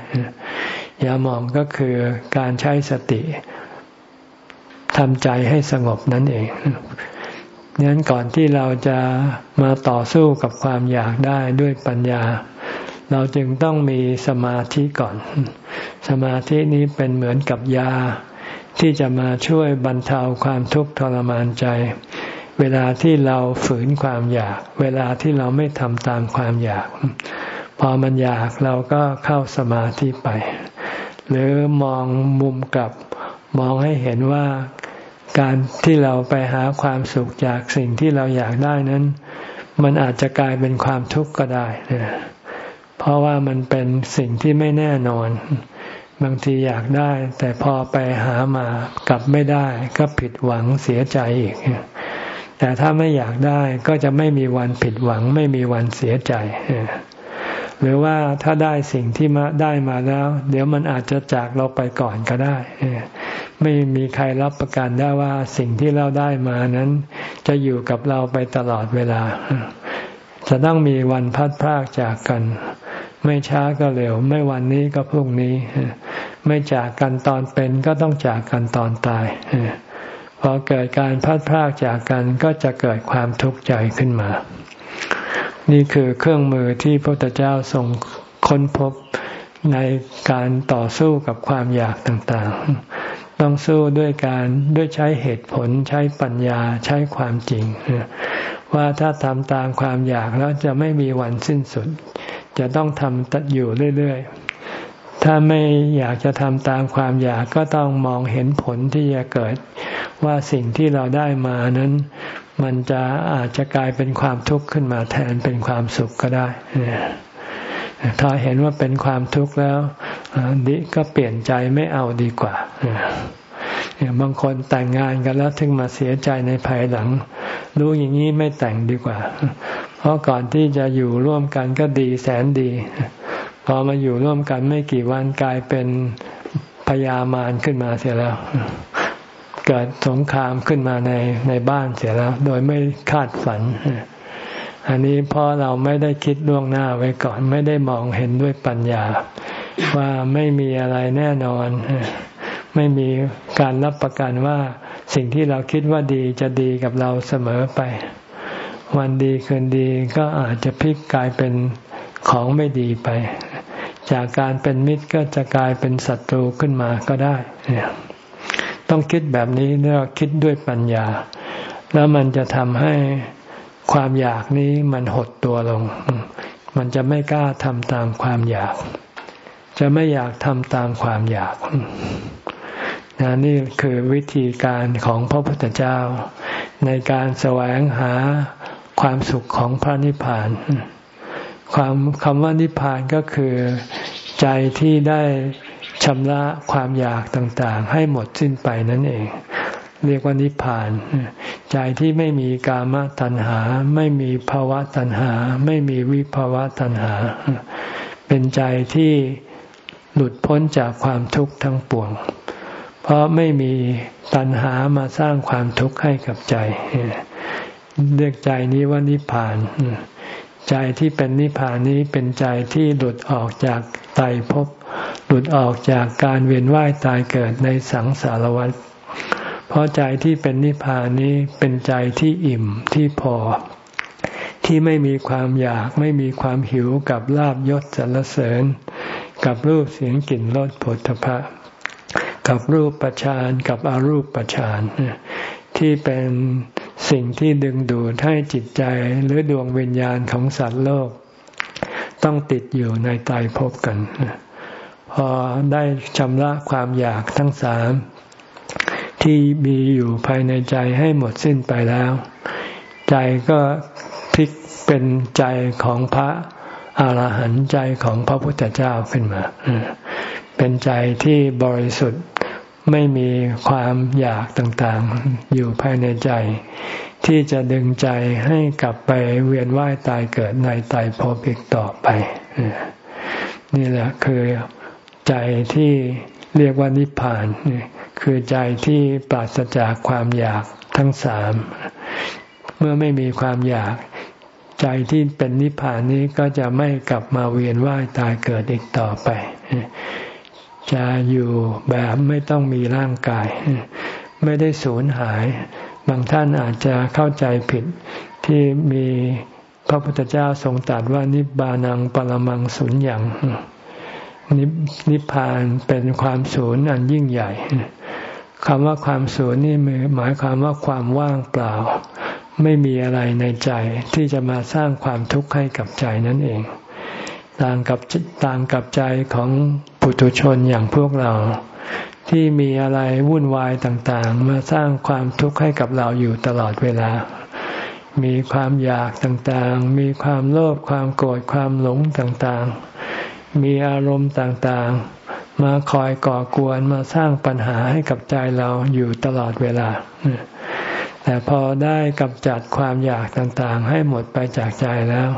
ยาหม่องก็คือการใช้สติ ทำใจให้สงบนั่นเองนั้นก่อนที่เราจะมาต่อสู้กับความอยากได้ด้วยปัญญา เราจึงต้องมีสมาธิก่อน สมาธินี้เป็นเหมือนกับยา ที่จะมาช่วยบรรเทาความทุกข์ทรมานใจ เวลาที่เราฝืนความอยาก เวลาที่เราไม่ทำตามความอยาก พอมันอยากเราก็เข้าสมาธิไป หรือมองมุมกลับมองให้เห็นว่า การที่เราไปหาความสุขจากสิ่งที่เราอยากได้นั้น มันอาจจะกลายเป็นความทุกข์ก็ได้ เพราะว่ามันเป็นสิ่งที่ไม่แน่นอน บางทีอยากได้ แต่พอไปหามากลับไม่ได้ก็ผิดหวังเสียใจอีก แต่ถ้าไม่อยากได้ก็จะไม่มีวันผิดหวัง ไม่มีวันเสียใจ หรือว่าถ้าได้สิ่งที่มาได้มาแล้ว เดี๋ยวมันอาจจะจากเราไปก่อนก็ได้ ไม่มีใครรับประกันได้ว่าสิ่งที่เราได้มานั้น จะอยู่กับเราไปตลอดเวลา จะต้องมีวันพัดพรากจากกัน ไม่ช้าก็เร็ว ไม่วันนี้ก็พรุ่งนี้ ไม่จากกันตอนเป็นก็ต้องจากกันตอนตายพอเกิดการพัดพรากจากกันก็จะเกิดความทุกข์ใจขึ้นมา นี่คือเครื่องมือที่พระพุทธเจ้าทรงค้นพบในการต่อสู้กับความอยากต่างๆ ต้องสู้ด้วยการด้วยใช้เหตุผลใช้ปัญญาใช้ความจริง ว่าถ้าทำตามความอยากแล้วจะไม่มีวันสิ้นสุด จะต้องทำตัดอยู่เรื่อยๆ ถ้าไม่อยากจะทำตามความอยากก็ต้องมองเห็นผลที่จะเกิด ว่าสิ่งที่เราได้มานั้น มันจะอาจจะกลายเป็นความทุกข์ขึ้นมาแทนเป็นความสุขก็ได้ถ้าเห็นว่าเป็นความทุกข์แล้วดิก็เปลี่ยนใจไม่เอาดีกว่าบางคนแต่งงานกันแล้วถึงมาเสียใจในภายหลัง รู้อย่างนี้ไม่แต่งดีกว่า เพราะก่อนที่จะอยู่ร่วมกันก็ดีแสนดี พอมาอยู่ร่วมกันไม่กี่วันกลายเป็นพยามารขึ้นมาเสียแล้ว เกิดสงครามขึ้นมาในในบ้านเสียแล้ว โดยไม่คาดฝัน อันนี้เพราะเราไม่ได้คิดล่วงหน้าไว้ก่อน ไม่ได้มองเห็นด้วยปัญญา ว่าไม่มีอะไรแน่นอน ไม่มีการรับประกันว่าสิ่งที่เราคิดว่าดีจะดีกับเราเสมอไป วันดีคืนดีก็อาจจะพลิกกลายเป็นของไม่ดีไป จากการเป็นมิตรก็จะกลายเป็นศัตรูขึ้นมาก็ได้ ต้องคิดแบบนี้เรียกคิดด้วยปัญญา แล้วมันจะทำให้ความอยากนี้มันหดตัวลง มันจะไม่กล้าทำตามความอยาก จะไม่อยากทำตามความอยากนนี่คือวิธีการของพระพุทธเจ้า ในการแสวงหาความสุขของพระนิพพาน ความคำว่านิพพานก็คือใจที่ได้ ชำระความอยากต่างๆ ให้หมดสิ้นไปนั่นเอง เรียกว่านิพพาน ใจที่ไม่มีกามตัณหา ไม่มีภาวะตัณหา ไม่มีวิภาวะตัณหา เป็นใจที่หลุดพ้นจากความทุกข์ทั้งปวง เพราะไม่มีตัณหามาสร้างความทุกข์ให้กับใจ เรียกใจนี้ว่านิพพานใจที่เป็นนิพพานนี้เป็นใจที่หลุดออกจากไตรภพ หลุดออกจากการเวียนว่ายตายเกิดในสังสารวัฏเพราะใจที่เป็นนิพพานนี้เป็นใจที่อิ่มที่พอ ที่ไม่มีความอยากไม่มีความหิวกับลาบยศสรรเสริญ กับรูปเสียงกลิ่นรสผลทพะกับรูปประชานกับอรูปประชานที่เป็นสิ่งที่ดึงดูดให้จิตใจหรือดวงวิญญาณของสัตว์โลก ต้องติดอยู่ในตายภพกัน พอได้ชำระความอยากทั้งสามที่มีอยู่ภายในใจให้หมดสิ้นไปแล้ว ใจก็พลิกเป็นใจของพระอาหารหันต์ใจของพระพุทธเจ้าขึ้นมา เป็นใจที่บริสุทธิ์ไม่มีความอยากต่างๆ อยู่ภายในใจ ที่จะดึงใจให้กลับไปเวียนว่ายตายเกิดในตายภพอีกต่อไป นี่แหละคือ ใจที่เรียกว่านิพพานคือใจที่ปราศจากความอยากทั้งสามเมื่อไม่มีความอยาก ใจที่เป็นนิพพานนี้ก็จะไม่กลับมาเวียนว่ายตายเกิดอีกต่อไป จะอยู่แบบไม่ต้องมีร่างกาย ไม่ได้สูญหาย บางท่านอาจจะเข้าใจผิดที่มีพระพุทธเจ้าทรงตรัสว่านิบานังปรมังสุญญ์ นิพพานเป็นความสูญอันยิ่งใหญ่คำว่าความสูญนี่หมายความว่าความว่างเปล่า ไม่มีอะไรในใจที่จะมาสร้างความทุกข์ให้กับใจนั่นเอง ต่างกับต่างกับใจของปุถุชนอย่างพวกเรา ที่มีอะไรวุ่นวายต่างๆ มาสร้างความทุกข์ให้กับเราอยู่ตลอดเวลา มีความอยากต่างๆ มีความโลภความโกรธความหลงต่างๆ มีอารมณ์ต่างๆ มาคอยก่อกวนมาสร้างปัญหาให้กับใจเราอยู่ตลอดเวลา แต่พอได้กำจัดความอยากต่างๆ ให้หมดไปจากใจแล้ว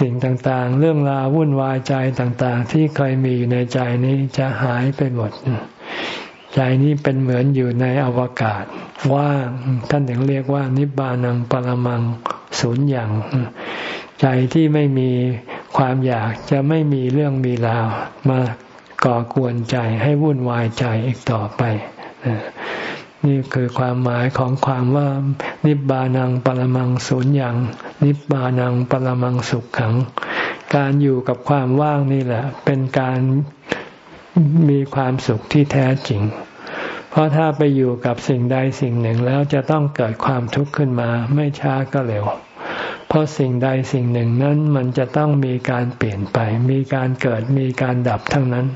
สิ่งต่างๆ เรื่องราววุ่นวายใจต่างๆ ที่เคยมีอยู่ในใจนี้จะหายไปหมด ใจนี้เป็นเหมือนอยู่ในอวกาศ ว่างท่านถึงเรียกว่า นิบานังปรมังศูนย์อย่างใจที่ไม่มี ความอยากจะไม่มีเรื่องมีราวมาก่อกวนใจให้วุ่นวายใจอีกต่อไป นี่คือความหมายของความว่านิบานังปรมังสูญยังนิบานังปรมังสุขขัง การอยู่กับความว่างนี่แหละ เป็นการมีความสุขที่แท้จริง เพราะถ้าไปอยู่กับสิ่งใดสิ่งหนึ่งแล้วจะต้องเกิดความทุกข์ขึ้นมาไม่ช้าก็เร็ว เพราะสิ่งใดสิ่งหนึ่งนั้นมันจะต้องมีการเปลี่ยนไป มีการเกิดมีการดับทั้งนั้น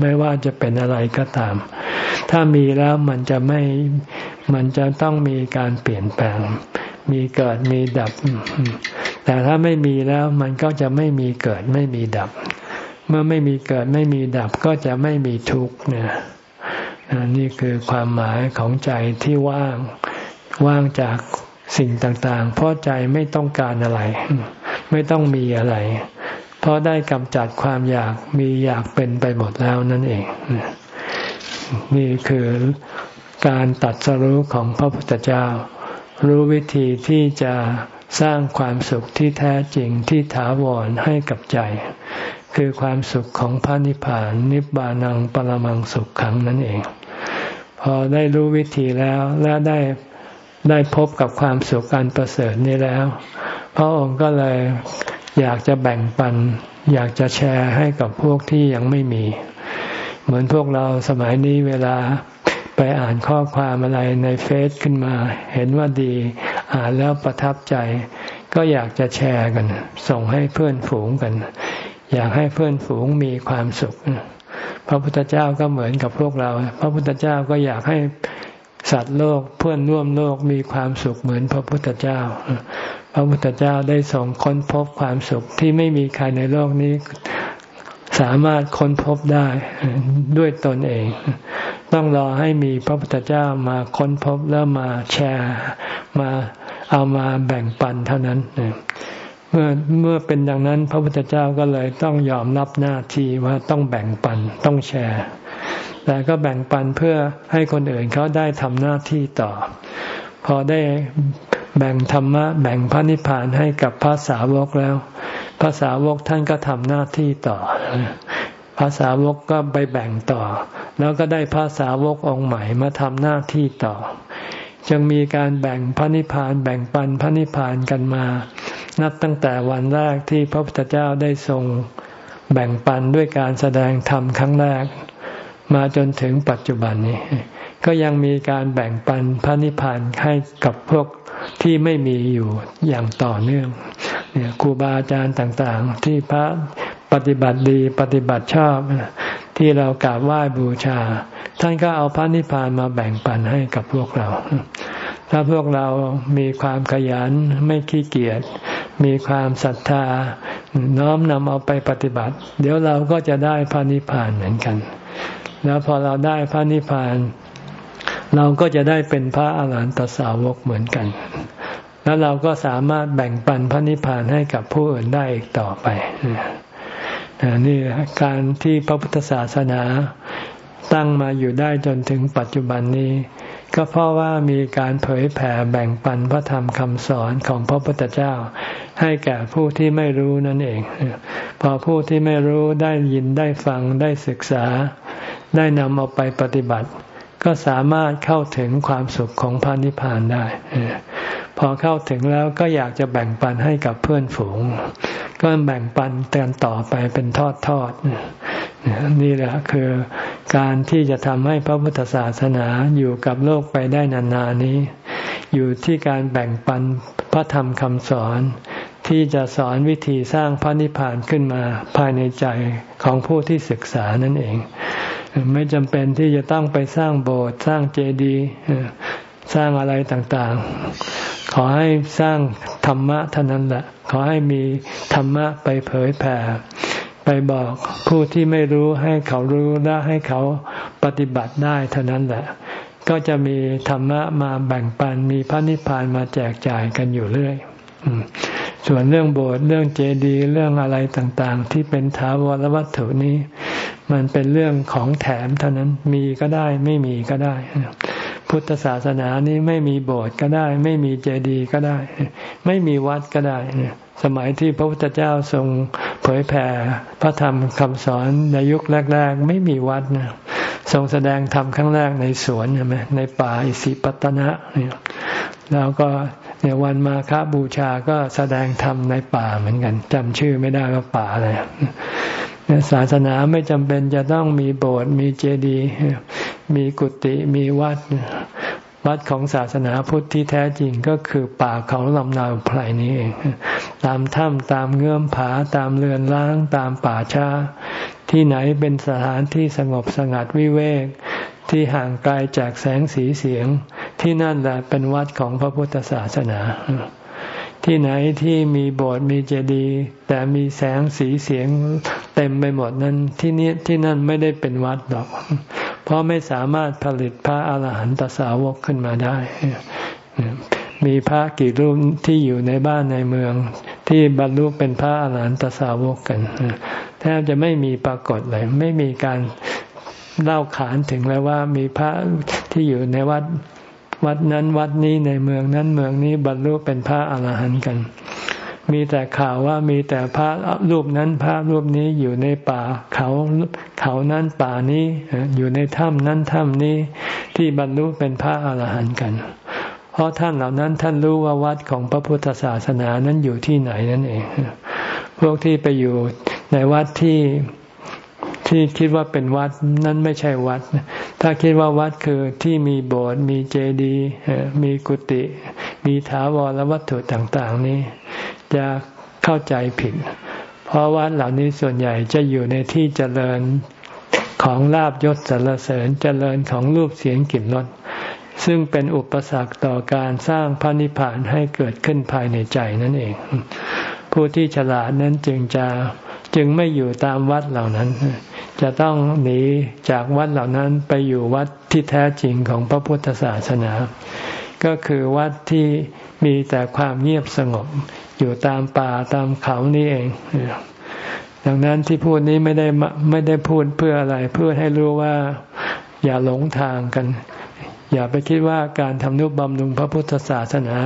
ไม่ว่าจะเป็นอะไรก็ตาม ถ้ามีแล้วมันจะไม่มันจะต้องมีการเปลี่ยนแปลง มีเกิดมีดับ แต่ถ้าไม่มีแล้วมันก็จะไม่มีเกิดไม่มีดับ เมื่อไม่มีเกิดไม่มีดับก็จะไม่มีทุกข์เนี่ยนี่คือความหมายของใจที่ว่างว่างจาก สิ่งต่างๆ เพราะใจไม่ต้องการอะไร ไม่ต้องมีอะไร เพราะได้กำจัดความอยากมีอยากเป็นไปหมดแล้วนั่นเอง นี่คือการตัดสรู้ของพระพุทธเจ้า รู้วิธีที่จะสร้างความสุขที่แท้จริงที่ถาวรให้กับใจ คือความสุขของพระนิพพานนิบานังปรมังสุขขังนั่นเอง พอได้รู้วิธีแล้วและได้ ได้พบกับความสุขอันประเสริฐนี้แล้ว พระองค์ก็เลยอยากจะแบ่งปัน อยากจะแชร์ให้กับพวกที่ยังไม่มี เหมือนพวกเราสมัยนี้เวลาไปอ่านข้อความอะไรในเฟซขึ้นมา เห็นว่าดี อ่านแล้วประทับใจ ก็อยากจะแชร์กัน ส่งให้เพื่อนฝูงกัน อยากให้เพื่อนฝูงมีความสุข พระพุทธเจ้าก็เหมือนกับพวกเรา พระพุทธเจ้าก็อยากให้ สัตว์โลกเพื่อนร่วมโลกมีความสุขเหมือนพระพุทธเจ้า พระพุทธเจ้าได้ส่งค้นพบความสุขที่ไม่มีใครในโลกนี้สามารถค้นพบได้ด้วยตนเอง ต้องรอให้มีพระพุทธเจ้ามาค้นพบแล้วมาแชร์มาเอามาแบ่งปันเท่านั้นเมื่อเมื่อเป็นดังนั้นพระพุทธเจ้าก็เลยต้องยอมรับหน้าที่ว่าต้องแบ่งปันต้องแชร์ แต่ก็แบ่งปันเพื่อให้คนอื่นเขาได้ทำหน้าที่ต่อ พอได้แบ่งธรรมะ แบ่งพระนิพพานให้กับพระสาวกแล้วพระสาวกท่านก็ทำหน้าที่ต่อพระสาวกก็ไปแบ่งต่อ แล้วก็ได้พระสาวกองค์ใหม่มาทำหน้าที่ต่อ จึงมีการแบ่งพระนิพพานแบ่งปันพระนิพพานกันมา นับตั้งแต่วันแรกที่พระพุทธเจ้าได้ทรงแบ่งปันด้วยการแสดงธรรมครั้งแรก มาจนถึงปัจจุบันนี้ ก็ยังมีการแบ่งปันพระนิพพานให้กับพวกที่ไม่มีอยู่อย่างต่อเนื่องเนี่ยครูบาอาจารย์ต่างๆ ที่พระปฏิบัติดีปฏิบัติชอบ ที่เรากราบไหว้บูชา ท่านก็เอาพระนิพพานมาแบ่งปันให้กับพวกเรา ถ้าพวกเรามีความขยันไม่ขี้เกียจมีความศรัทธา น้อมนำเอาไปปฏิบัติ เดี๋ยวเราก็จะได้พระนิพพานเหมือนกัน แล้วพอเราได้พระนิพพาน เราก็จะได้เป็นพระอาหารหันตสาวกเหมือนกัน แล้วเราก็สามารถแบ่งปันพระนิพพานให้กับผู้อื่นได้อีกต่อไปนี่การที่พระพุทธศาสนาตั้งมาอยู่ได้จนถึงปัจจุบันนี้ ก็เพราะว่ามีการเผยแผ่แบ่งปันพระธรรมคำสอนของพระพุทธเจ้า ให้แก่ผู้ที่ไม่รู้นั่นเอง พอผู้ที่ไม่รู้ได้ยินได้ฟังได้ศึกษา ได้นำเอาไปปฏิบัติ ก็สามารถเข้าถึงความสุขของพระนิพพานได้ พอเข้าถึงแล้วก็อยากจะแบ่งปันให้กับเพื่อนฝูง ก็แบ่งปันเตือนต่อไปเป็นทอดทอดนี่แหละคือการที่จะทำให้พระพุทธศาสนาอยู่กับโลกไปได้นานๆนี้ อยู่ที่การแบ่งปันพระธรรมคำสอน ที่จะสอนวิธีสร้างพระนิพพานขึ้นมาภายในใจของผู้ที่ศึกษานั่นเอง ไม่จำเป็นที่จะต้องไปสร้างโบสถ์สร้างเจดีย์สร้างอะไรต่างๆ ขอให้สร้างธรรมะเท่านั้นแหละ ขอให้มีธรรมะไปเผยแผ่ ไปบอกผู้ที่ไม่รู้ให้เขารู้และให้เขาปฏิบัติได้เท่านั้นแหละ ก็จะมีธรรมะมาแบ่งปันมีพระนิพพานมาแจกจ่ายกันอยู่เรื่อย ส่วนเรื่องโบสถ์เรื่องเจดีย์เรื่องอะไรต่างๆ ที่เป็นถาวรวัตถุนี้ มันเป็นเรื่องของแถมเท่านั้นมีก็ได้ไม่มีก็ได้ พุทธศาสนานี้ไม่มีโบสถ์ก็ได้ ไม่มีเจดีย์ก็ได้ ไม่มีวัดก็ได้สมัยที่พระพุทธเจ้าทรงเผยแผ่พระธรรมคำสอนในยุคแรก ๆ ไม่มีวัดนะทรงแสดงธรรมครั้งแรกในสวนใช่ไหมในป่าอิสิปตนะเนี่ยแล้วก็ เนี่ยวันมาฆบูชาก็แสดงธรรมในป่าเหมือนกันจำชื่อไม่ได้ว่าป่าอะไรศาสนาไม่จำเป็นจะต้องมีโบสถ์มีเจดีย์มีกุฏิมีวัด วัดของศาสนาพุทธที่แท้จริงก็คือป่าเขาลำนาวไพรนี้เองตามถ้ำตามเงื่อมผาตามเรือนล้างตามป่าช้า ที่ไหนเป็นสถานที่สงบสงัดวิเวกที่ห่างไกลจากแสงสีเสียง ที่นั่นแหละเป็นวัดของพระพุทธศาสนา ที่ไหนที่มีโบสถ์มีเจดีย์แต่มีแสงสีเสียงเต็มไปหมดนั้นที่นี้ที่นั่นไม่ได้เป็นวัดหรอก เพราะไม่สามารถผลิตพระอาหารหันตสาวกขึ้นมาได้มีพระกี่รูปที่อยู่ในบ้านในเมือง ที่บรรลุเป็นพระอาหารหันตสาวกกันแทบจะไม่มีปรากฏเลย ไม่มีการเล่าขานถึงเลยว่ามีพระที่อยู่ในวัด วัดนั้นวัดนี้ในเมืองนั้นเมืองนี้บรรลุเป็นพระอาหารหันต์กัน มีแต่ข่าวว่ามีแต่พระรูปนั้นพระรูปนี้อยู่ในป่าเขาเขานั้นป่านี้อยู่ในถ้ำนั้นถ้ำนี้ที่บรรลุเป็นพระอาหารหันต์กัน เพราะท่านเหล่านั้นท่านรู้ว่าวัดของพระพุทธศาสนานั้นอยู่ที่ไหนนั่นเอง พวกที่ไปอยู่ในวัดที่ ที่คิดว่าเป็นวัดนั้นไม่ใช่วัด ถ้าคิดว่าวัดคือที่มีโบสถ์มีเจดีย์มีกุฏิมีถาวรวัตถุต่างๆ นี้ จะเข้าใจผิด เพราะวัดเหล่านี้ส่วนใหญ่จะอยู่ในที่เจริญของลาบยศสรรเสริญเจริญของรูปเสียงกลิ่นรสซึ่งเป็นอุปสรรคต่อการสร้างพระนิพพานให้เกิดขึ้นภายในใจนั่นเอง ผู้ที่ฉลาดนั้นจึงจะ จึงไม่อยู่ตามวัดเหล่านั้น จะต้องหนีจากวัดเหล่านั้นไปอยู่วัดที่แท้จริงของพระพุทธศาสนา ก็คือวัดที่มีแต่ความเงียบสงบ อยู่ตามป่าตามเขานี่เอง ดังนั้นที่พูดนี้ไม่ได้ไม่ได้พูดเพื่ออะไรเพื่อให้รู้ว่าอย่าหลงทางกัน อย่าไปคิดว่าการทำนุบำรุงพระพุทธศาสนา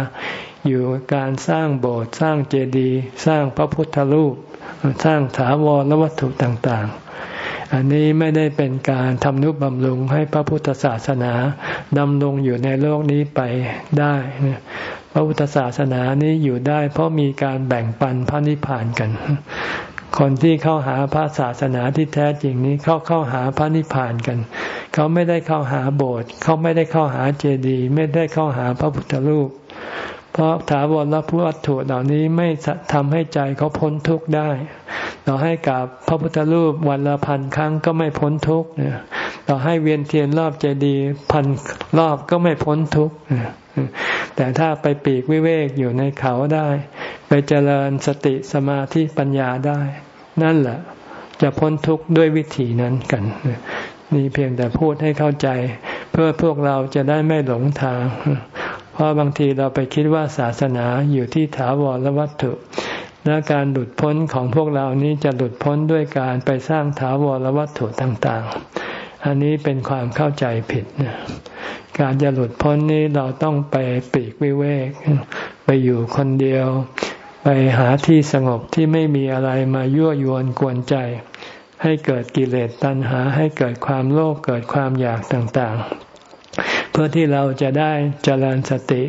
อยู่การสร้างโบสถ์สร้างเจดีย์สร้างพระพุทธรูป สร้างถาวรและวัตถุต่างๆ อันนี้ไม่ได้เป็นการทำนุบำรุงให้พระพุทธศาสนาดำรงอยู่ในโลกนี้ไปได้ พระพุทธศาสนานี้อยู่ได้ เพราะมีการแบ่งปันพระนิพพานกัน คนที่เข้าหาพระศาสนาที่แท้จริงนี้เขาเข้าหาพระนิพพานกันเขาไม่ได้เข้าหาโบสถ์เขาไม่ได้เข้าหาเจดีย์ไม่ได้เข้าหาพระพุทธรูป เพราะถาวรวัตถุเหล่านี้ไม่ทำให้ใจเขาพ้นทุกข์ได้ต่อให้กับพระพุทธรูปวันละพันครั้งก็ไม่พ้นทุกข์ต่อให้เวียนเทียนรอบเจดีย์พันรอบก็ไม่พ้นทุกข์แต่ถ้าไปปีกวิเวกอยู่ในเขาได้ ไปเจริญสติสมาธิปัญญาได้ นั่นแหละจะพ้นทุกข์ด้วยวิธีนั้นกัน นี่เพียงแต่พูดให้เข้าใจ เพื่อพวกเราจะได้ไม่หลงทาง เพราะบางทีเราไปคิดว่าศาสนาอยู่ที่ถาวรวัตถุ และการหลุดพ้นของพวกเรานี้จะหลุดพ้นด้วยการไปสร้างถาวรวัตถุต่างๆ อันนี้เป็นความเข้าใจผิดนะการจะหลุดพ้นนี้เราต้องไปปีกวิเวก ไปอยู่คนเดียว ไปหาที่สงบที่ไม่มีอะไรมายั่วยวนกวนใจ ให้เกิดกิเลสตัณหาให้เกิดความโลภเกิดความอยากต่างๆ เพื่อที่เราจะได้เจริญสติ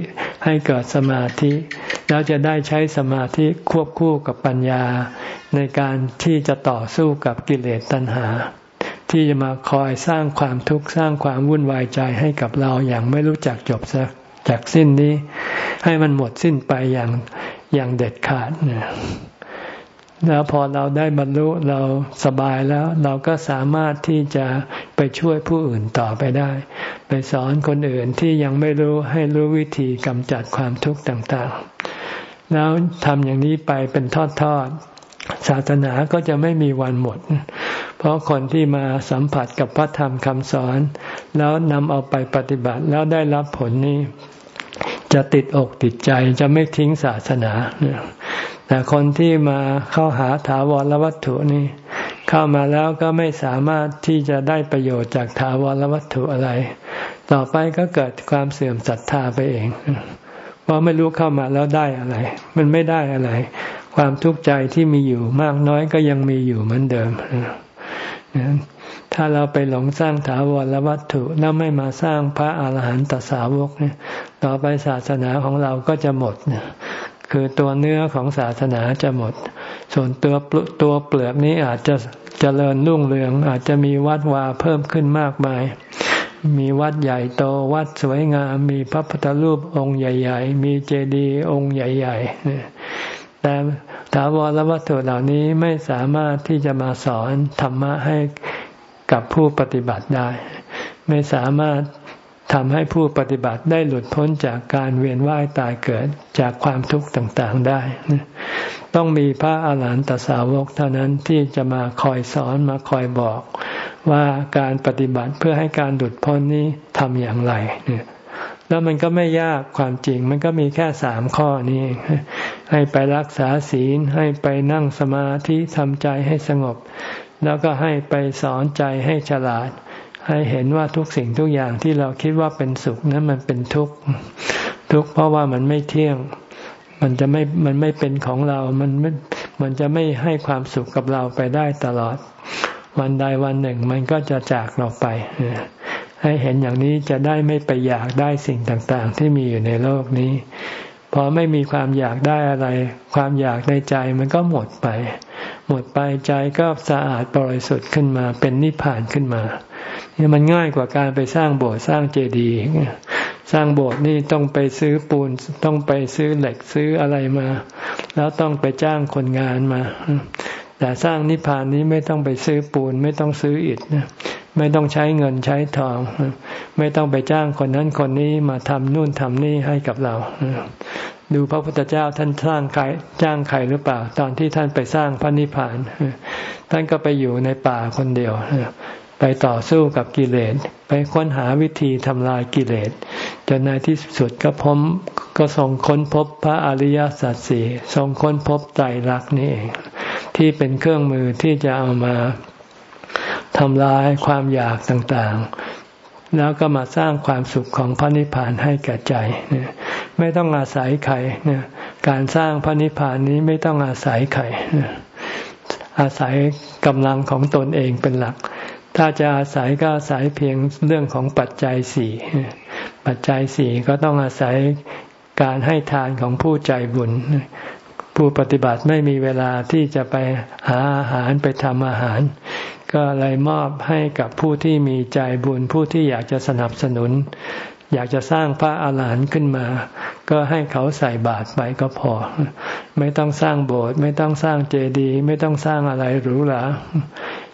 ให้เกิดสมาธิ แล้วจะได้ใช้สมาธิควบคู่กับปัญญา ในการที่จะต่อสู้กับกิเลสตัณหา ที่จะมาคอยสร้างความทุกข์สร้างความวุ่นวายใจให้กับเราอย่างไม่รู้จักจบสักจากสิ้นนี้ ให้มันหมดสิ้นไปอย่างอย่างเด็ดขาดเนี่ย แล้วพอเราได้บรรลุเราสบายแล้ว เราก็สามารถที่จะไปช่วยผู้อื่นต่อไปได้ ไปสอนคนอื่นที่ยังไม่รู้ให้รู้วิธีกำจัดความทุกข์ต่างๆ แล้วทำอย่างนี้ไปเป็นทอดๆศาสนาก็จะไม่มีวันหมด เพราะคนที่มาสัมผัสกับพระธรรมคำสอน แล้วนำเอาไปปฏิบัติแล้วได้รับผลนี้ จะติดอกติดใจจะไม่ทิ้งศาสนา แต่คนที่มาเข้าหาถาวรวัตถุนี้เข้ามาแล้วก็ไม่สามารถที่จะได้ประโยชน์จากถาวรวัตถุอะไร ต่อไปก็เกิดความเสื่อมศรัทธาไปเองเพราะไม่รู้เข้ามาแล้วได้อะไร มันไม่ได้อะไร ความทุกข์ใจที่มีอยู่มากน้อยก็ยังมีอยู่เหมือนเดิมถ้าเราไปหลงสร้างถาวรวัตถุแล้วไม่มาสร้างพระอาหารหันตสาวกเนี่ย ต่อไปศาสนาของเราก็จะหมดเนี่ย คือตัวเนื้อของศาสนาจะหมด ส่วนตัวตัวเปลือกนี้อาจจะเจริญรุ่งเรือง อาจจะมีวัดวาเพิ่มขึ้นมากมาย มีวัดใหญ่โตวัดสวยงาม มีพระพุทธรูปองค์ใหญ่ ๆ มีเจดีย์องค์ใหญ่ๆแต่ถาวรวัตถุเหล่านี้ไม่สามารถที่จะมาสอนธรรมะให้กับผู้ปฏิบัติได้ ไม่สามารถ ทำให้ผู้ปฏิบัติได้หลุดพ้นจากการเวียนว่ายตายเกิดจากความทุกข์ต่างๆได้ ต้องมีพระอาหารหันตสาวกเท่านั้นที่จะมาคอยสอนมาคอยบอก ว่าการปฏิบัติเพื่อให้การหลุดพ้นนี้ทำอย่างไรเนี่ยแล้วมันก็ไม่ยากความจริง มันก็มีแค่สามข้อนี้ ให้ไปรักษาศีล ให้ไปนั่งสมาธิทำใจให้สงบ แล้วก็ให้ไปสอนใจให้ฉลาด ให้เห็นว่าทุกสิ่งทุกอย่างที่เราคิดว่าเป็นสุขนั้นมันเป็นทุกข์ทุกข์เพราะว่ามันไม่เที่ยง มันจะไม่มันไม่เป็นของเรา มันไม่มันจะไม่ให้ความสุขกับเราไปได้ตลอด วันใดวันหนึ่งมันก็จะจากเราไป ให้เห็นอย่างนี้จะได้ไม่ไปอยากได้สิ่งต่างๆ ที่มีอยู่ในโลกนี้พอไม่มีความอยากได้อะไร ความอยากในใจมันก็หมดไป หมดไปใจก็สะอาดบริสุทธิ์ขึ้นมา เป็นนิพพานขึ้นมา เนี่ยมันง่ายกว่าการไปสร้างโบสถ์สร้างเจดีย์สร้างโบสถ์นี่ต้องไปซื้อปูนต้องไปซื้อเหล็กซื้ออะไรมา แล้วต้องไปจ้างคนงานมา แต่สร้างนิพพานนี้ไม่ต้องไปซื้อปูนไม่ต้องซื้ออิฐไม่ต้องใช้เงินใช้ทอง ไม่ต้องไปจ้างคนนั้นคนนี้มาทำนู่นทำนี่ให้กับเรา ดูพระพุทธเจ้าท่านสร้างใครจ้างใครหรือเปล่า ตอนที่ท่านไปสร้างพระนิพพาน ท่านก็ไปอยู่ในป่าคนเดียว ต่อสู้กับกิเลส ไปค้นหาวิธีทำลายกิเลส จนในที่สุดก็พมก็ทรงค้นพบพระอริยสัจสี่ทรงค้นพบใจรักนี่เองที่เป็นเครื่องมือที่จะเอามาทำลายความอยากต่างๆ แล้วก็มาสร้างความสุขของพระนิพพานให้แก่ใจ ไม่ต้องอาศัยใครการสร้างพระนิพพานนี้ไม่ต้องอาศัยใครอาศัยกำลังของตนเองเป็นหลัก ถ้าจะอาศัยก็อาศัยเพียงเรื่องของปัจจัยสี่ปัจจัยสี่ก็ต้องอาศัยการให้ทานของผู้ใจบุญ ผู้ปฏิบัติไม่มีเวลาที่จะไปหาอาหารไปทำอาหาร ก็เลยมอบให้กับผู้ที่มีใจบุญ ผู้ที่อยากจะสนับสนุน อยากจะสร้างพระอาหารหันต์ขึ้นมา ก็ให้เขาใส่บาตรไปก็พอ ไม่ต้องสร้างโบสถ์ไม่ต้องสร้างเจดีย์ไม่ต้องสร้างอะไรหรูหรา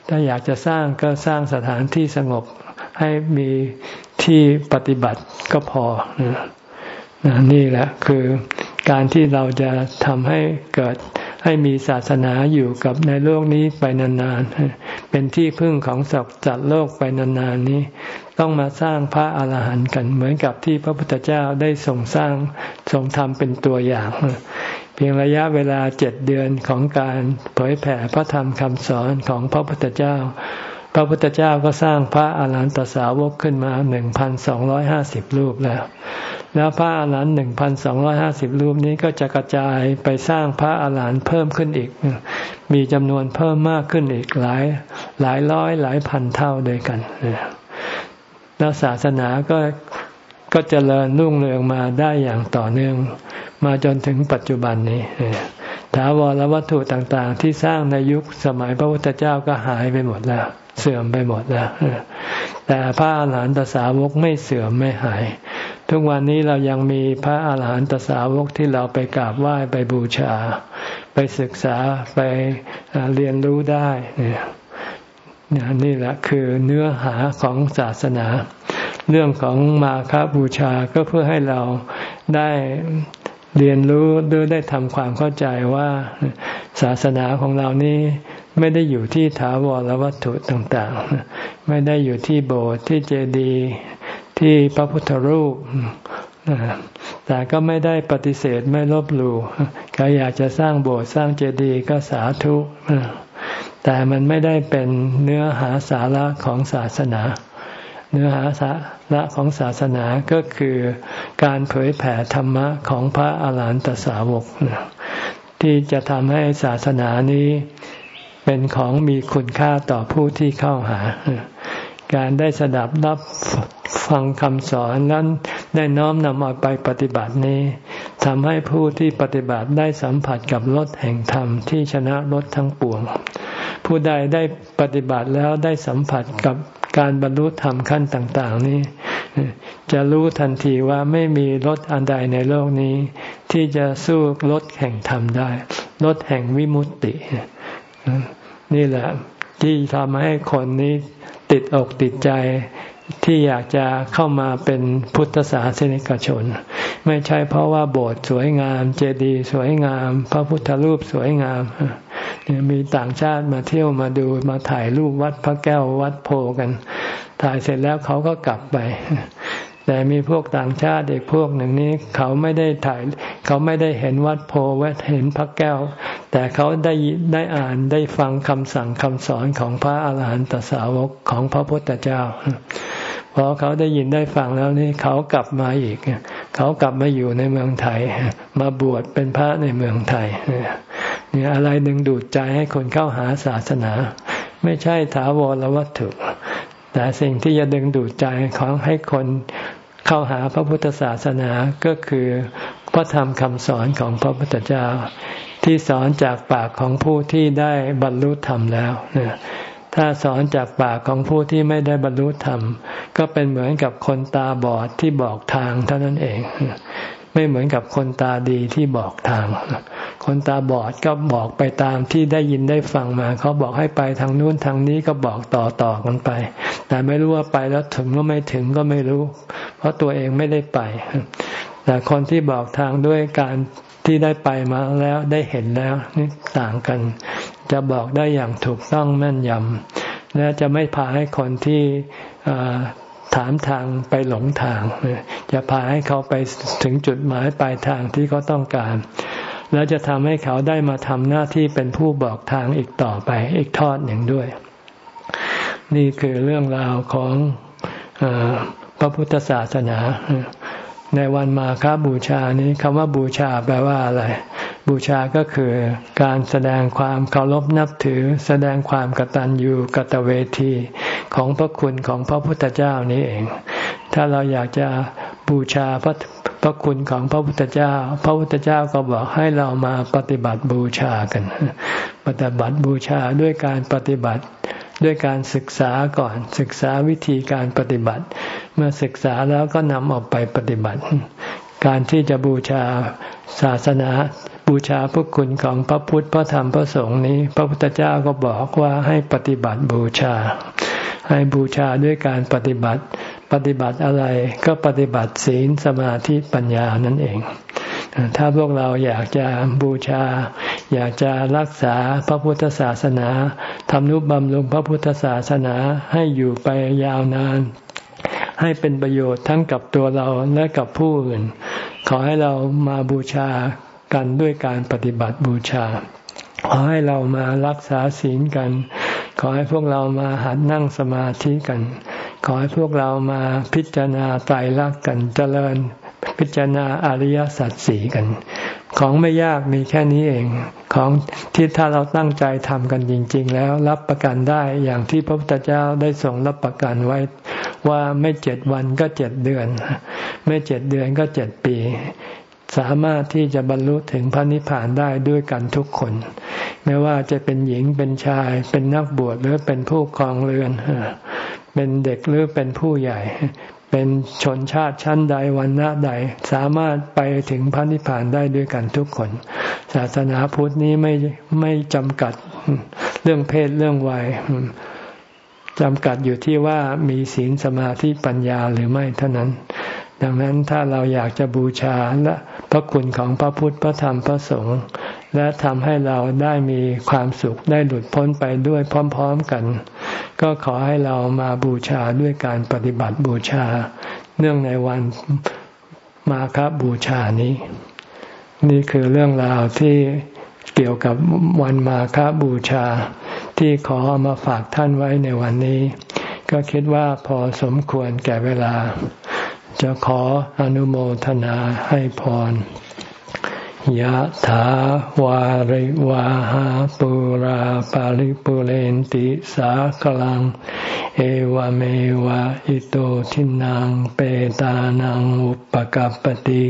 ถ้าอยากจะสร้างก็สร้างสถานที่สงบให้มีที่ปฏิบัติก็พอนี่แหละคือการที่เราจะทำให้เกิดให้มีศาสนาอยู่กับในโลกนี้ไปนานๆ เป็นที่พึ่งของสัตว์จัดโลกไปนานๆนี้ ต้องมาสร้างพระอาหารหันต์กัน เหมือนกับที่พระพุทธเจ้าได้ทรงสร้างทรงทำเป็นตัวอย่าง เพียงระยะเวลาเจ็ดเดือนของการเผยแผ่พระธรรมคำสอนของพระพุทธเจ้า พระพุทธเจ้าก็สร้างพระอาหารหันตสาวกขึ้นมาหนึ่งพันสองร้อยห้าสิบรูปแล้ว แล้วพระอาหารหันต์หนึ่งพันสองร้อยห้าสิบรูปนี้ก็จะกระจายไปสร้างพระอาหารหันต์เพิ่มขึ้นอีก มีจำนวนเพิ่มมากขึ้นอีกหลายหลายร้อยหลายพันเท่าด้วยกันแล้วศาสนาก็ ก็เจริญรุ่งเรืองมาได้อย่างต่อเนื่อง มาจนถึงปัจจุบันนี้ถาวรวัตถุต่างๆ ที่สร้างในยุคสมัยพระพุทธเจ้าก็หายไปหมดแล้ว เสื่อมไปหมดแล้ว แต่พระอาหารหันตสาวกไม่เสื่อมไม่หาย ทุกวันนี้เรายังมีพระอาหารหันตสาวกที่เราไปกราบไหว้ไปบูชา ไปศึกษาไปเรียนรู้ได้นี่แหละคือเนื้อหาของศาสนา เรื่องของมาคาบูชาก็เพื่อให้เราได้เรียนรู้ด้วยได้ทำความเข้าใจว่าศาสนาของเรานี้ไม่ได้อยู่ที่ถาวรวัตถุต่างๆ ไม่ได้อยู่ที่โบสถ์ที่เจดีย์ที่พระพุทธรูปแต่ก็ไม่ได้ปฏิเสธไม่ลบหลู่ใครอยากจะสร้างโบสถ์สร้างเจดีย์ก็สาธุแต่มันไม่ได้เป็นเนื้อหาสาระของศาสนา เนื้อหาสาระของศาสนาก็คือการเผยแผ่ธรรมะของพระอาหารหันตสาวก ที่จะทำให้ศาสนานี้เป็นของมีคุณค่าต่อผู้ที่เข้าหา การได้สดับรับฟังคำสอนนั้นได้น้อมนำเอาไปปฏิบัตินี้ทำให้ผู้ที่ปฏิบัติได้สัมผัสกับรถแห่งธรรมที่ชนะรถทั้งปวง ผู้ใดได้ปฏิบัติแล้วได้สัมผัสกับ การบรรลุธรรมขั้นต่าง ๆ นี้ จะรู้ทันทีว่าไม่มีรถอันใดในโลกนี้ ที่จะสู้รถแห่งธรรมได้รถแห่งวิมุตติ นี่แหละที่ทำให้คนนี้ติดอกติดใจที่อยากจะเข้ามาเป็นพุทธศาสนิกชน ไม่ใช่เพราะว่าโบสถ์สวยงาม เจดีย์สวยงาม พระพุทธรูปสวยงาม มีต่างชาติมาเที่ยวมาดูมาถ่ายรูปวัดพระแก้ววัดโพกัน ถ่ายเสร็จแล้วเขาก็กลับไป แต่มีพวกต่างชาติอีกพวกหนึ่งนี้ เขาไม่ได้ถ่าย เขาไม่ได้เห็นวัดโพวัดเห็นพระแก้ว แต่เขาได้ได้อ่านได้ฟังคำสั่งคำสอนของพระอาหารหันตสาวกของพระพุทธเจ้าพอเขาได้ยินได้ฟังแล้วนี่เขากลับมาอีก เขากลับมาอยู่ในเมืองไทย มาบวชเป็นพระในเมืองไทย เนี่ยอะไรดึงดูดใจให้คนเข้าหาศาสนา ไม่ใช่ถาวรวัตถุ แต่สิ่งที่จะดึงดูดใจของให้คนเข้าหาพระพุทธศาสนาก็คือพระธรรมคำสอนของพระพุทธเจ้า ที่สอนจากปากของผู้ที่ได้บรรลุธรรมแล้วถ้าสอนจากปากของผู้ที่ไม่ได้บรรลุธรรม ก็เป็นเหมือนกับคนตาบอดที่บอกทางเท่านั้นเอง ไม่เหมือนกับคนตาดีที่บอกทาง คนตาบอดก็บอกไปตามที่ได้ยินได้ฟังมา เขาบอกให้ไปทางนู้นทางนี้ก็บอกต่อต่อกันไป แต่ไม่รู้ว่าไปแล้วถึงก็ไม่ถึงก็ไม่รู้ เพราะตัวเองไม่ได้ไป แต่คนที่บอกทางด้วยการที่ได้ไปมาแล้วได้เห็นแล้วนี่ต่างกัน จะบอกได้อย่างถูกต้องแม่นยำและจะไม่พาให้คนที่ ถามทางไปหลงทางจะพาให้เขาไปถึงจุดหมายปลายทางที่เขาต้องการ แล้วจะทำให้เขาได้มาทำหน้าที่เป็นผู้บอกทางอีกต่อไปอีกทอดหนึ่งด้วย นี่คือเรื่องราวของอพระพุทธศาสนา ในวันมาคบูชานี้คำว่าบูชาแปลว่าอะไร บูชาก็คือการแสดงความเคารพนับถือ แสดงความกตัญญูกตเวทีของพระคุณของพระพุทธเจ้านี้เอง ถ้าเราอยากจะบูชาพระพระคุณของพระพุทธเจ้า พระพุทธเจ้าก็บอกให้เรามาปฏิบัติบูชากัน ปฏิบัติบูชาด้วยการปฏิบัติ ด้วยการศึกษาก่อนศึกษาวิธีการปฏิบัติ เมื่อศึกษาแล้วก็นำออกไปปฏิบัติ การที่จะบูชาศาสนาบูชาพระคุณของพระพุทธพระธรรมพระสงฆ์นี้ พระพุทธเจ้าก็บอกว่าให้ปฏิบัติบูชา ให้บูชาด้วยการปฏิบัติ ปฏิบัติอะไรก็ปฏิบัติศีลสมาธิปัญญานั่นเอง ถ้าพวกเราอยากจะบูชา อยากจะรักษาพระพุทธศาสนาทำนุบำรุงพระพุทธศาสนาให้อยู่ไปยาวนาน ให้เป็นประโยชน์ทั้งกับตัวเราและกับผู้อื่น ขอให้เรามาบูชากันด้วยการปฏิบัติบูชา ขอให้เรามารักษาศีลกัน ขอให้พวกเรามาหัดนั่งสมาธิกัน ขอให้พวกเรามาพิจารณาไตรลักษณ์กันเจริญ พิจารณาอริยสัจสี่กัน ของไม่ยากมีแค่นี้เอง ของที่ถ้าเราตั้งใจทำกันจริง ๆ แล้วรับประกันได้อย่างที่พระพุทธเจ้าได้ทรงรับประกันไว้ ว่าไม่เจ็ดวันก็เจ็ดเดือน ไม่เจ็ดเดือนก็เจ็ดปี สามารถที่จะบรรลุถึงพระนิพพานได้ด้วยกันทุกคน ไม่ว่าจะเป็นหญิงเป็นชาย เป็นนักบวชหรือเป็นผู้ครองเรือนเป็นเด็กหรือเป็นผู้ใหญ่ เป็นชนชาติชั้นใดวันณะใดสามารถไปถึงพระนิพพานได้ด้วยกันทุกคน ศาสนาพุทธนี้ไม่ไม่จำกัดเรื่องเพศเรื่องวัยจำกัดอยู่ที่ว่ามีศีลสมาธิปัญญาหรือไม่เท่านั้น ดังนั้นถ้าเราอยากจะบูชาและ พระคุณของพระพุทธพระธรรมพระสงฆ์และทำให้เราได้มีความสุขได้หลุดพ้นไปด้วยพร้อม ๆกัน ก็ขอให้เรามาบูชาด้วยการปฏิบัติบูชา เนื่องในวันมาคบูชานี้ นี่คือเรื่องราวที่เกี่ยวกับวันมาคบูชา ที่ขอมาฝากท่านไว้ในวันนี้ ก็คิดว่าพอสมควรแก่เวลา จะขออนุโมทนาให้พรยะถาวาริวาหาปุราปาริปุเรนติสากลัง เอวเมวะอิโตทินังเปตานังอุปกัรปติ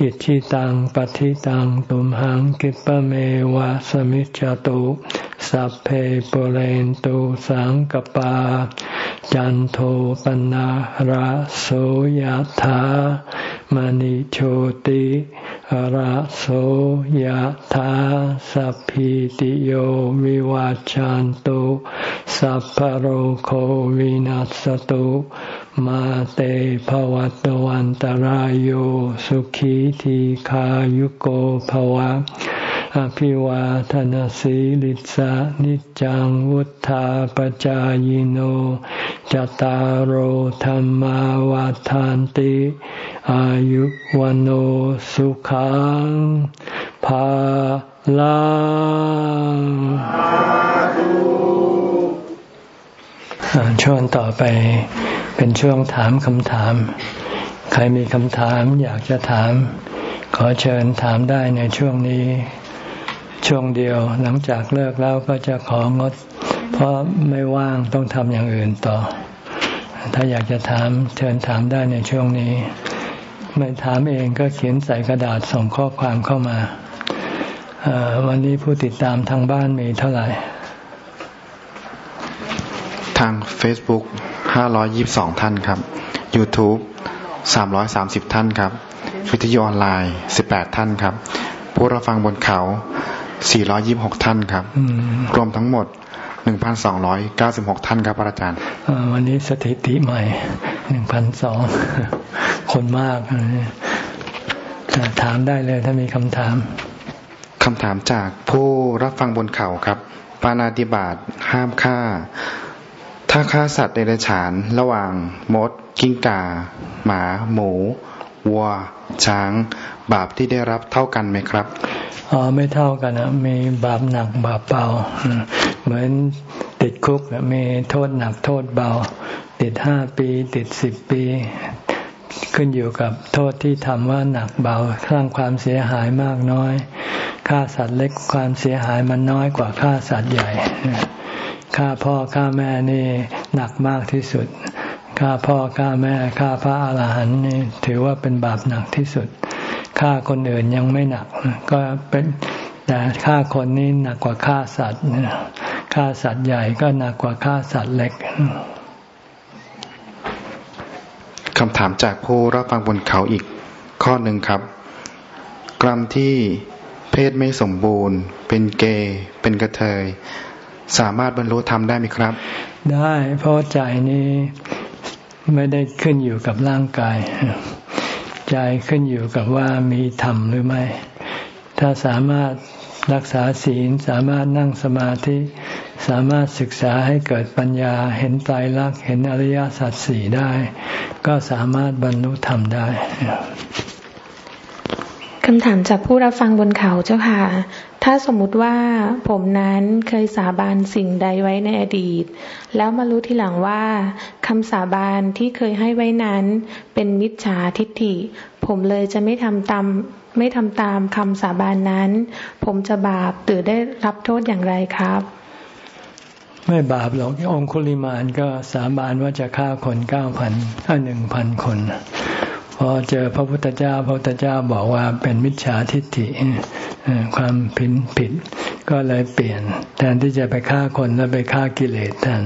อิชิตังปฏิตังตุมหังกิปะเมวะสมิจจตุสัพเพปเรนตุสังกปา จันโทปนะระโสยธามณิโชติระโสยธาสัพพิติโยวิวาจันตุสัพพโรโควินัสตุมาเตภวัตวันตารโยสุขีทีขายุโกภวะ อภิวาทนาสีลิสานิจังวุธาปจายโนจตารโธรรมวาทานติ อายุวันโอสุขังภาลังช่วงต่อไปเป็นช่วงถามคำถาม ใครมีคำถามอยากจะถาม ขอเชิญถามได้ในช่วงนี้ ช่วงเดียวหลังจากเลิกแล้วก็จะของด เพราะไม่ว่างต้องทำอย่างอื่นต่อ ถ้าอยากจะถามเชิญถามได้ในช่วงนี้ ไม่ถามเองก็เขียนใส่กระดาษส่งข้อความเข้ามาวันนี้ผู้ติดตามทางบ้านมีเท่าไหร่ ทาง Facebook 522 ท่านครับ YouTube 330 ท่านครับ วิทยุออนไลน์ 18 ท่านครับ ผู้รับฟังบนเขา 426 ท่านครับ รวมทั้งหมด 1,296 ท่านครับอาจารย์ วันนี้สถิติใหม่1,200คนมากถามได้เลยถ้ามีคำถามคำถามจากผู้รับฟังบนเขาครับ ปานาติบาตห้ามฆ่า ถ้าฆ่าสัตว์ในฉาน ระหว่างมด กิ้งก่า หมา หมู วัว ช้าง บาปที่ได้รับเท่ากันไหมครับอ๋อไม่เท่ากันนะมีบาปหนักบาปเบาเหมือนติดคุกมีโทษหนักโทษเบา ติดห้าปี ติดสิบปี ขึ้นอยู่กับโทษที่ทำว่าหนักเบาสร้างความเสียหายมากน้อยฆ่าสัตว์เล็กความเสียหายมันน้อยกว่าฆ่าสัตว์ใหญ่ฆ่าพ่อฆ่าแม่นี่หนักมากที่สุด ฆ่าพ่อฆ่าแม่ฆ่าพระอาหารหันต์นี่ถือว่าเป็นบาปหนักที่สุดฆ่าคนอื่นยังไม่หนัก ก็เป็นแต่ฆ่าคนนี้หนักกว่าฆ่าสัตว์ฆ่าสัตว์ใหญ่ก็หนักกว่าฆ่าสัตว์เล็กคำถามจากผู้รับฟังบนเขาอีกข้อหนึ่งครับ กรรมที่เพศไม่สมบูรณ์ เป็นเกย์เป็นกระเทย สามารถบรรลุธรรมได้ไหมครับ ได้เพราะใจนี้ ไม่ได้ขึ้นอยู่กับร่างกาย ใจขึ้นอยู่กับว่ามีธรรมหรือไม่ ถ้าสามารถรักษาศีลสามารถนั่งสมาธิสามารถศึกษาให้เกิดปัญญาเห็นไตรลักษณ์เห็นอริยสัจสี่ได้ ก็สามารถบรรลุธรรมได้ คำถามจากผู้รับฟังบนเขาเจ้าค่ะ ถ้าสมมุติว่าผมนั้นเคยสาบานสิ่งใดไว้ในอดีต แล้วมารู้ทีหลังว่าคำสาบานที่เคยให้ไว้นั้น เป็นมิจฉาทิฏฐิ ผมเลยจะไม่ทำตามไม่ทำตามคำสาบานนั้น ผมจะบาปหรือได้รับโทษอย่างไรครับ ไม่บาปหรอกองคุลิมานก็สาบานว่าจะฆ่าคนเก้าพันถ้าหนึ่งพันคน พอเจอพระพุทธเจ้า พระพุทธเจ้าบอกว่าเป็นมิจฉาทิฏฐิความผิดผิด ก็เลยเปลี่ยน แทนที่จะไปฆ่าคนแล้วไปฆ่ากิเลสแทน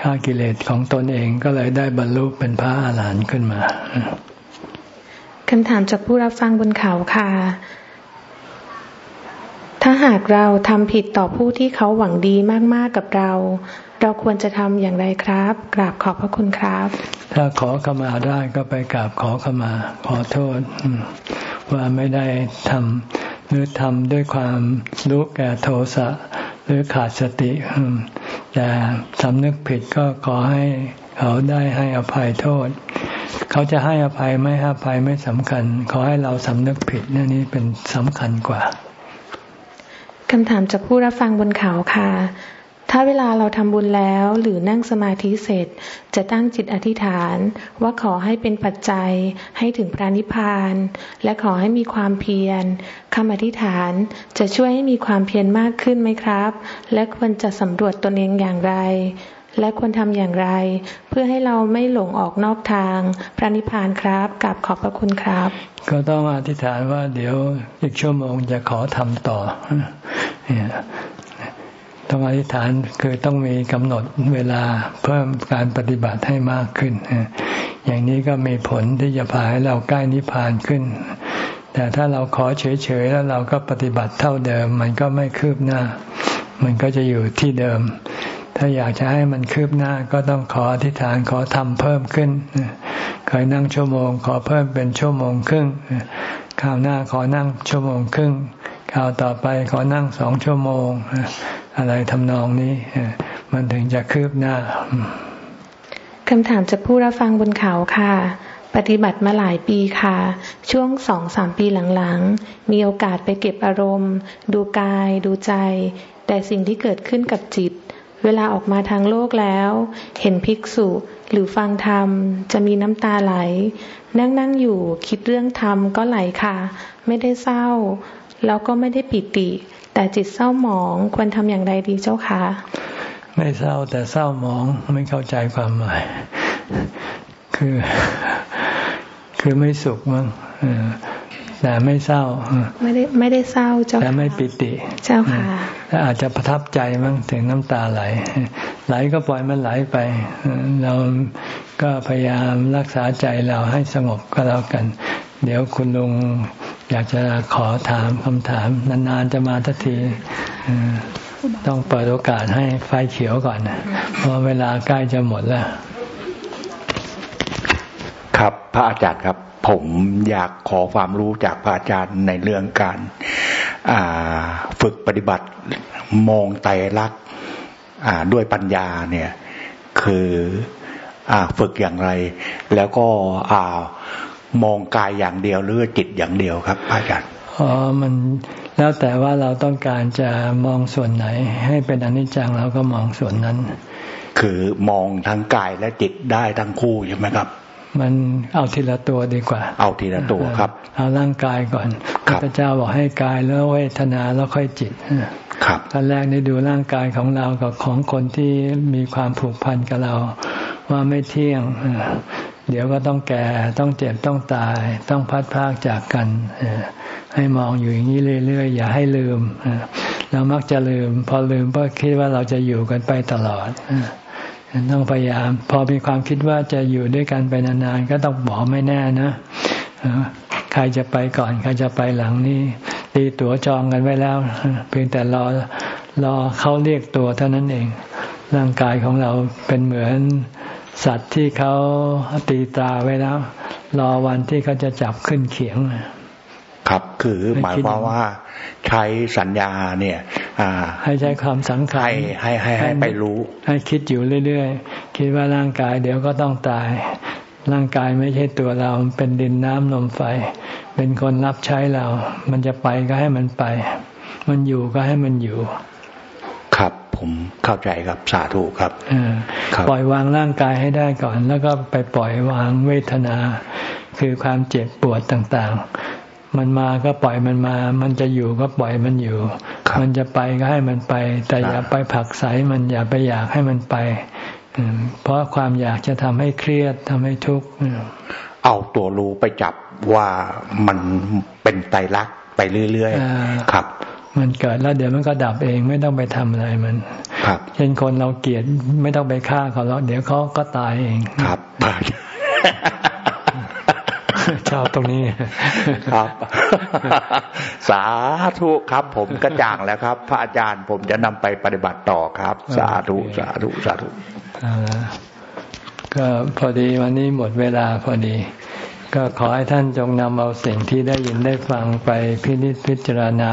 ฆ่ากิเลสของตนเองก็เลยได้บรรลุเป็นพระอาหารหันต์ขึ้นมาคำถามจากผู้รับฟังบนเขาค่ะ ถ้าหากเราทำผิดต่อผู้ที่เขาหวังดีมากๆกับเรา เราควรจะทำอย่างไรครับ กราบขอบพระคุณครับ ถ้าขอขมาได้ก็ไปกราบขอขมา ขอโทษ ว่าไม่ได้ทำหรือทำด้วยความรู้แก่โทสะหรือขาดสติแต่สำนึกผิดก็ขอให้เขาได้ให้อภัยโทษ เขาจะให้อภัยไม่ให้อภัยไม่สำคัญ ขอให้เราสำนึกผิดนี่นี่เป็นสำคัญกว่าคำถามจากผู้รับฟังบนเขาค่ะ ถ้าเวลาเราทำบุญแล้วหรือนั่งสมาธิเสร็จ จะตั้งจิตอธิษฐานว่าขอให้เป็นปัจจัยให้ถึงพระนิพพาน และขอให้มีความเพียรคำอธิษฐานจะช่วยให้มีความเพียรมากขึ้นไหมครับ และควรจะสำรวจตนเองอย่างไร และควรทำอย่างไร เพื่อให้เราไม่หลงออกนอกทางพระนิพพานครับกับขอบพระคุณครับ ก็ต้องอธิษฐานว่าเดี๋ยวอีกชั่วโมงจะขอทำต่อ ต้องอธิษฐานคือต้องมีกำหนดเวลาเพิ่มการปฏิบัติให้มากขึ้น อย่างนี้ก็มีผลที่จะพาให้เราใกล้นิพพานขึ้น แต่ถ้าเราขอเฉยๆแล้วเราก็ปฏิบัติเท่าเดิม มันก็ไม่คืบหน้า มันก็จะอยู่ที่เดิม ถ้าอยากจะให้มันคืบหน้าก็ต้องขออธิษฐานขอทำเพิ่มขึ้นเคยนั่งชั่วโมง ขอเพิ่มเป็นชั่วโมงครึ่งคราวหน้าขอนั่งชั่วโมงครึ่งคราวต่อไปขอนั่งสองชั่วโมง อะไรทำนองนี้ มันถึงจะคืบหน้าคำถามจากผู้รับฟังบนเขาค่ะ ปฏิบัติมาหลายปีค่ะ ช่วงสองสามปีหลังๆ มีโอกาสไปเก็บอารมณ์ ดูกาย ดูใจ แต่สิ่งที่เกิดขึ้นกับจิต เวลาออกมาทางโลกแล้ว เห็นภิกษุหรือฟังธรรม จะมีน้ำตาไหล นั่งนั่งอยู่คิดเรื่องธรรมก็ไหลค่ะ ไม่ได้เศร้า แล้วก็ไม่ได้ปิติ แต่จิตเศร้าหมองควรทำอย่างไรดีเจ้าคะไม่เศร้าแต่เศร้าหมองไม่เข้าใจความหมาย คือคือไม่สุขมั้งแต่ไม่เศร้า ไม่ได้ไม่ได้เศร้าเจ้าแต่ไม่ปิติ เจ้าค่ะแลอาจจะประทับใจมั้งถึงน้ำตาไหล ไหลก็ปล่อยมันไหลไป เราก็พยายามรักษาใจเราให้สงบก็แล้วกัน เดี๋ยวคุณลุงอยากจะขอถามคำถาม นานๆจะมาทันทีต้องเปิดโอกาสให้ไฟเขียวก่อน เพราะเวลาใกล้จะหมดแล้ว ครับพระอาจารย์ครับ ผมอยากขอความรู้จากพระอาจารย์ในเรื่องการฝึกปฏิบัติมองไตรลักษณ์ด้วยปัญญาเนี่ย คืออฝึกอย่างไร แล้วก็ มองกายอย่างเดียวหรือจิตอย่างเดียวครับอาจารย์อ๋อมันแล้วแต่ว่าเราต้องการจะมองส่วนไหน ให้เป็นอนิจจังเราก็มองส่วนนั้น คือมองทั้งกายและจิตได้ทั้งคู่ใช่ไหมครับ มันเอาทีละตัวดีกว่า เอาทีละตัวครับ เอาร่างกายก่อนพระเจ้าบอกให้กายแล้วเวทนาแล้วค่อยจิตครับตอนแรกนี่ดูร่างกายของเรากับของคนที่มีความผูกพันกับเราว่าไม่เที่ยง เดี๋ยวก็ต้องแก่ต้องเจ็บต้องตาย ต้องพัดพากจากกัน ให้มองอยู่อย่างนี้เรื่อยๆ อย่าให้ลืมเรามักจะลืม พอลืมก็คิดว่าเราจะอยู่กันไปตลอดต้องพยายาม พอมีความคิดว่าจะอยู่ด้วยกันไปนานๆ ก็ต้องบอกไม่แน่นะใครจะไปก่อน ใครจะไปหลังนี่ตีตั๋วจองกันไว้แล้ว เพียงแต่รอรอเขาเรียกตัวเท่านั้นเอง ร่างกายของเราเป็นเหมือน สัตว์ที่เขาตีตราไว้แล้ว รอวันที่เขาจะจับขึ้นเขียงครับคือหมายความว่าใช้สัญญาเนี่ยให้ใช้ความสังขารให้ให้ให้ไปรู้ ให้คิดอยู่เรื่อยๆ คิดว่าร่างกายเดี๋ยวก็ต้องตาย ร่างกายไม่ใช่ตัวเราเป็นดินน้ำลมไฟ เป็นคนรับใช้เรา มันจะไปก็ให้มันไป มันอยู่ก็ให้มันอยู่ ครับ ผมเข้าใจครับสาธุครับปล่อยวางร่างกายให้ได้ก่อน แล้วก็ไปปล่อยวางเวทนา คือความเจ็บปวดต่างๆ มันมาก็ปล่อยมันมา มันจะอยู่ก็ปล่อยมันอยู่ มันจะไปก็ให้มันไป แต่อย่าไปผักใสมันอย่าไปอยากให้มันไปเพราะความอยากจะทำให้เครียดทำให้ทุกข์เอาตัวรู้ไปจับว่ามันเป็นไตรลักษณ์ไปเรื่อยๆ ครับ มันเกิดแล้วเดี๋ยวมันก็ดับเองไม่ต้องไปทำอะไรมัน ครับเช่นคนเราเกลียดไม่ต้องไปฆ่าเขาแล้วเดี๋ยวเขาก็ตายเองครับชอบตรงนี้ครับ สาธุครับ ผมกระจ่างแล้วครับ พระอาจารย์ผมจะนำไปปฏิบัติต่อครับ สาธุสาธุสาธุก็พอดีวันนี้หมดเวลาพอดี ก็ขอให้ท่านจงนำเอาสิ่งที่ได้ยินได้ฟังไปพินิจพิจารณา